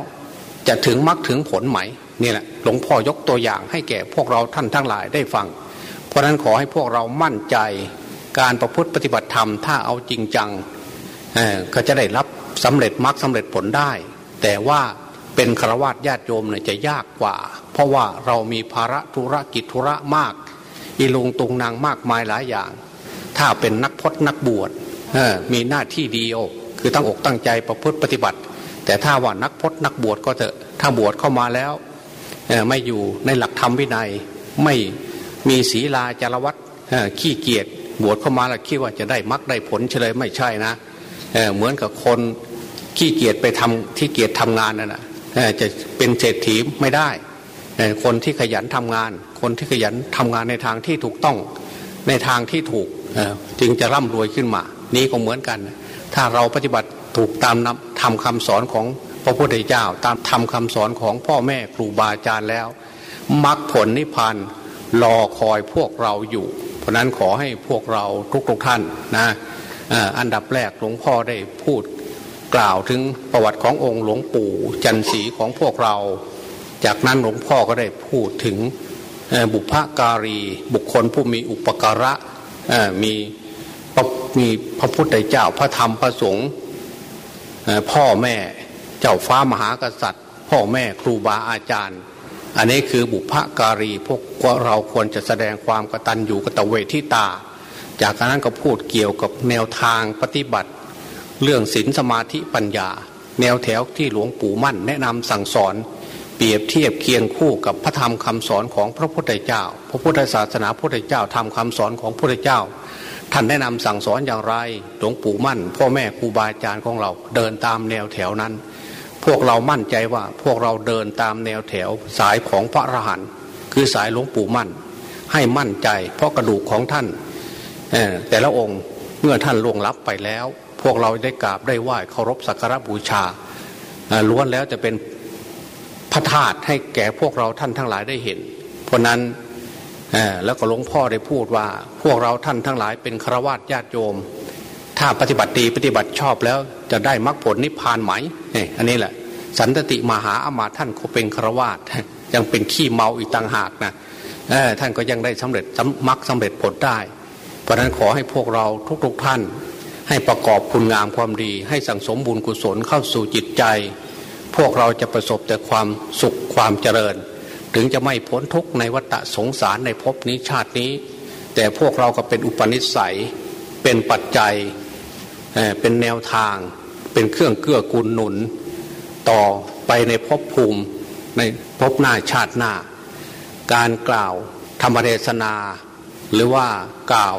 S2: จะถึงมรรคถึงผลไหมนี่แหละหลวงพ่อยกตัวอย่างให้แก่พวกเราท่านทั้งหลายได้ฟัง เพราะนั้นขอให้พวกเรามั่นใจการประพฤติปฏิบัติธรรมถ้าเอาจริงจังก็จะได้รับสำเร็จมรรคสาเร็จผลได้ แต่ว่าเป็นฆราวาสญาติโยมเนี่ยจะยากกว่า เพราะว่าเรามีภาระธุรกิจธุระมากอีลงตุงนางมากมายหลายอย่าง ถ้าเป็นนักพจนักบวชมีหน้าที่เดียว คือตั้งอกตั้งใจประพฤติปฏิบัติ แต่ถ้าว่านักพจนักบวชก็เถอะถ้าบวชเข้ามาแล้วไม่อยู่ในหลักธรรมวินัย ไม่มีศีลาจารวัตขี้เกียจบวชเข้ามาแล้วคิดว่าจะได้มรรคได้ผลเฉลยไม่ใช่นะเเหมือนกับคนขี้เกียจไปทำที่เกียจทำงานนั่นแหะจะเป็นเศรษฐีไม่ได้ คนที่ขยันทำงาน คนที่ขยันทำงานในทางที่ถูกต้องในทางที่ถูกจึงจะร่ำรวยขึ้นมา นี้ก็เหมือนกัน ถ้าเราปฏิบัติถูกตามทำคำสอนของพระพุทธเจ้า ตามทำคำสอนของพ่อแม่ครูบาอาจารย์แล้วมรรคผลนิพพานรอคอยพวกเราอยู่ เพราะนั้นขอให้พวกเราทุกๆท่านนะอันดับแรกหลวงพ่อได้พูดกล่าวถึงประวัติขององค์หลวงปู่จันสีของพวกเรา จากนั้นหลวงพ่อก็ได้พูดถึงบุพการี บุคคลผู้มีอุปการะมี มีพระพุทธเจ้าพระธรรมพระสงฆ์พ่อแม่เจ้าฟ้ามหากษัตริย์ พ่อแม่ครูบาอาจารย์ อันนี้คือบุพการีพวกเราควรจะแสดงความกตัญญูกตเวทิตา จากนั้นก็พูดเกี่ยวกับแนวทางปฏิบัติ เรื่องศีลสมาธิปัญญา แนวแถวที่หลวงปู่มั่น แนะนำสั่งสอน เปรียบเทียบเคียงคู่กับพระธรรมคำสอนของพระพุทธเจ้า พระพุทธศาสนาพุทธเจ้าทำคำสอนของพระพุทธเจ้า ท่านแนะนำสั่งสอนอย่างไรหลวงปู่มั่น พ่อแม่ครูบาอาจารย์ของเราเดินตามแนวแถวนั้น พวกเรามั่นใจว่าพวกเราเดินตามแนวแถวสายของพระอรหันต์คือสายหลวงปู่มั่น ให้มั่นใจ เพราะกระดูกของท่านแต่ละองค์เมื่อท่านล่วงลับไปแล้ว พวกเราได้กราบได้ไหว้เคารพสักการบูชาล้วนแล้วจะเป็นพระธาตุให้แก่พวกเราท่านทั้งหลายได้เห็น เพราะนั้น แล้วก็หลวงพ่อได้พูดว่า พวกเราท่านทั้งหลายเป็นฆราวาสญาติโยม ถ้าปฏิบัติดีปฏิบัติชอบแล้วจะได้มรรคผลนิพพานไหมนี่อันนี้แหละ สันตติมหาอมาท่านเขาเป็นฆราวาสยังเป็นขี้เมาอีกต่างหากนะท่านก็ยังได้สำเร็จมรรคสาเร็จผลได้ เพราะนั้นขอให้พวกเราทุกๆท่าน ให้ประกอบคุณงามความดี ให้สั่งสมบุญกุศลเข้าสู่จิตใจ พวกเราจะประสบแต่ความสุขความเจริญ ถึงจะไม่พ้นทุกข์ในวัฏสงสารในภพนี้ชาตินี้ แต่พวกเราก็เป็นอุปนิสัยเป็นปัจจัยเป็นแนวทาง เป็นเครื่องเกื้อกูลหนุน ต่อไปในภพภูมิในภพหน้าชาติหน้า การกล่าวธรรมเทศนา หรือว่ากล่าว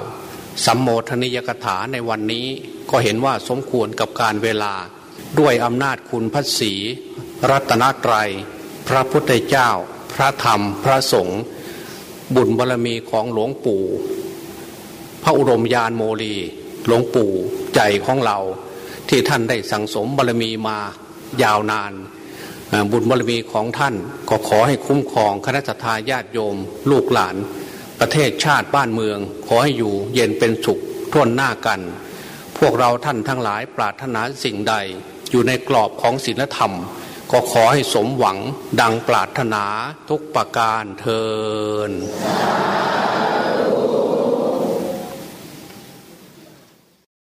S2: สัมโมทนิยกถาในวันนี้ก็เห็นว่าสมควรกับการเวลาด้วยอำนาจคุณพระศีรัตนตรัย พระพุทธเจ้า พระธรรมพระสงฆ์บุญบารรมีของหลวงปู่ พระอุรมยานโมลีหลวงปู่ใจของเราที่ท่านได้สั่งสมบารรมีมายาวนาน บุญบารรมีของท่านก็ขอให้คุ้มครองคณะทาญาติโยม ลูกหลาน ประเทศชาติบ้านเมือง ขอให้อยู่เย็นเป็นสุขท่วนหน้ากัน พวกเราท่านทั้งหลายปรารถนาสิ่งใดอยู่ในกรอบของศีลธรรม ก็ขอให้สมหวังดังปรารถนาทุกประการเทิน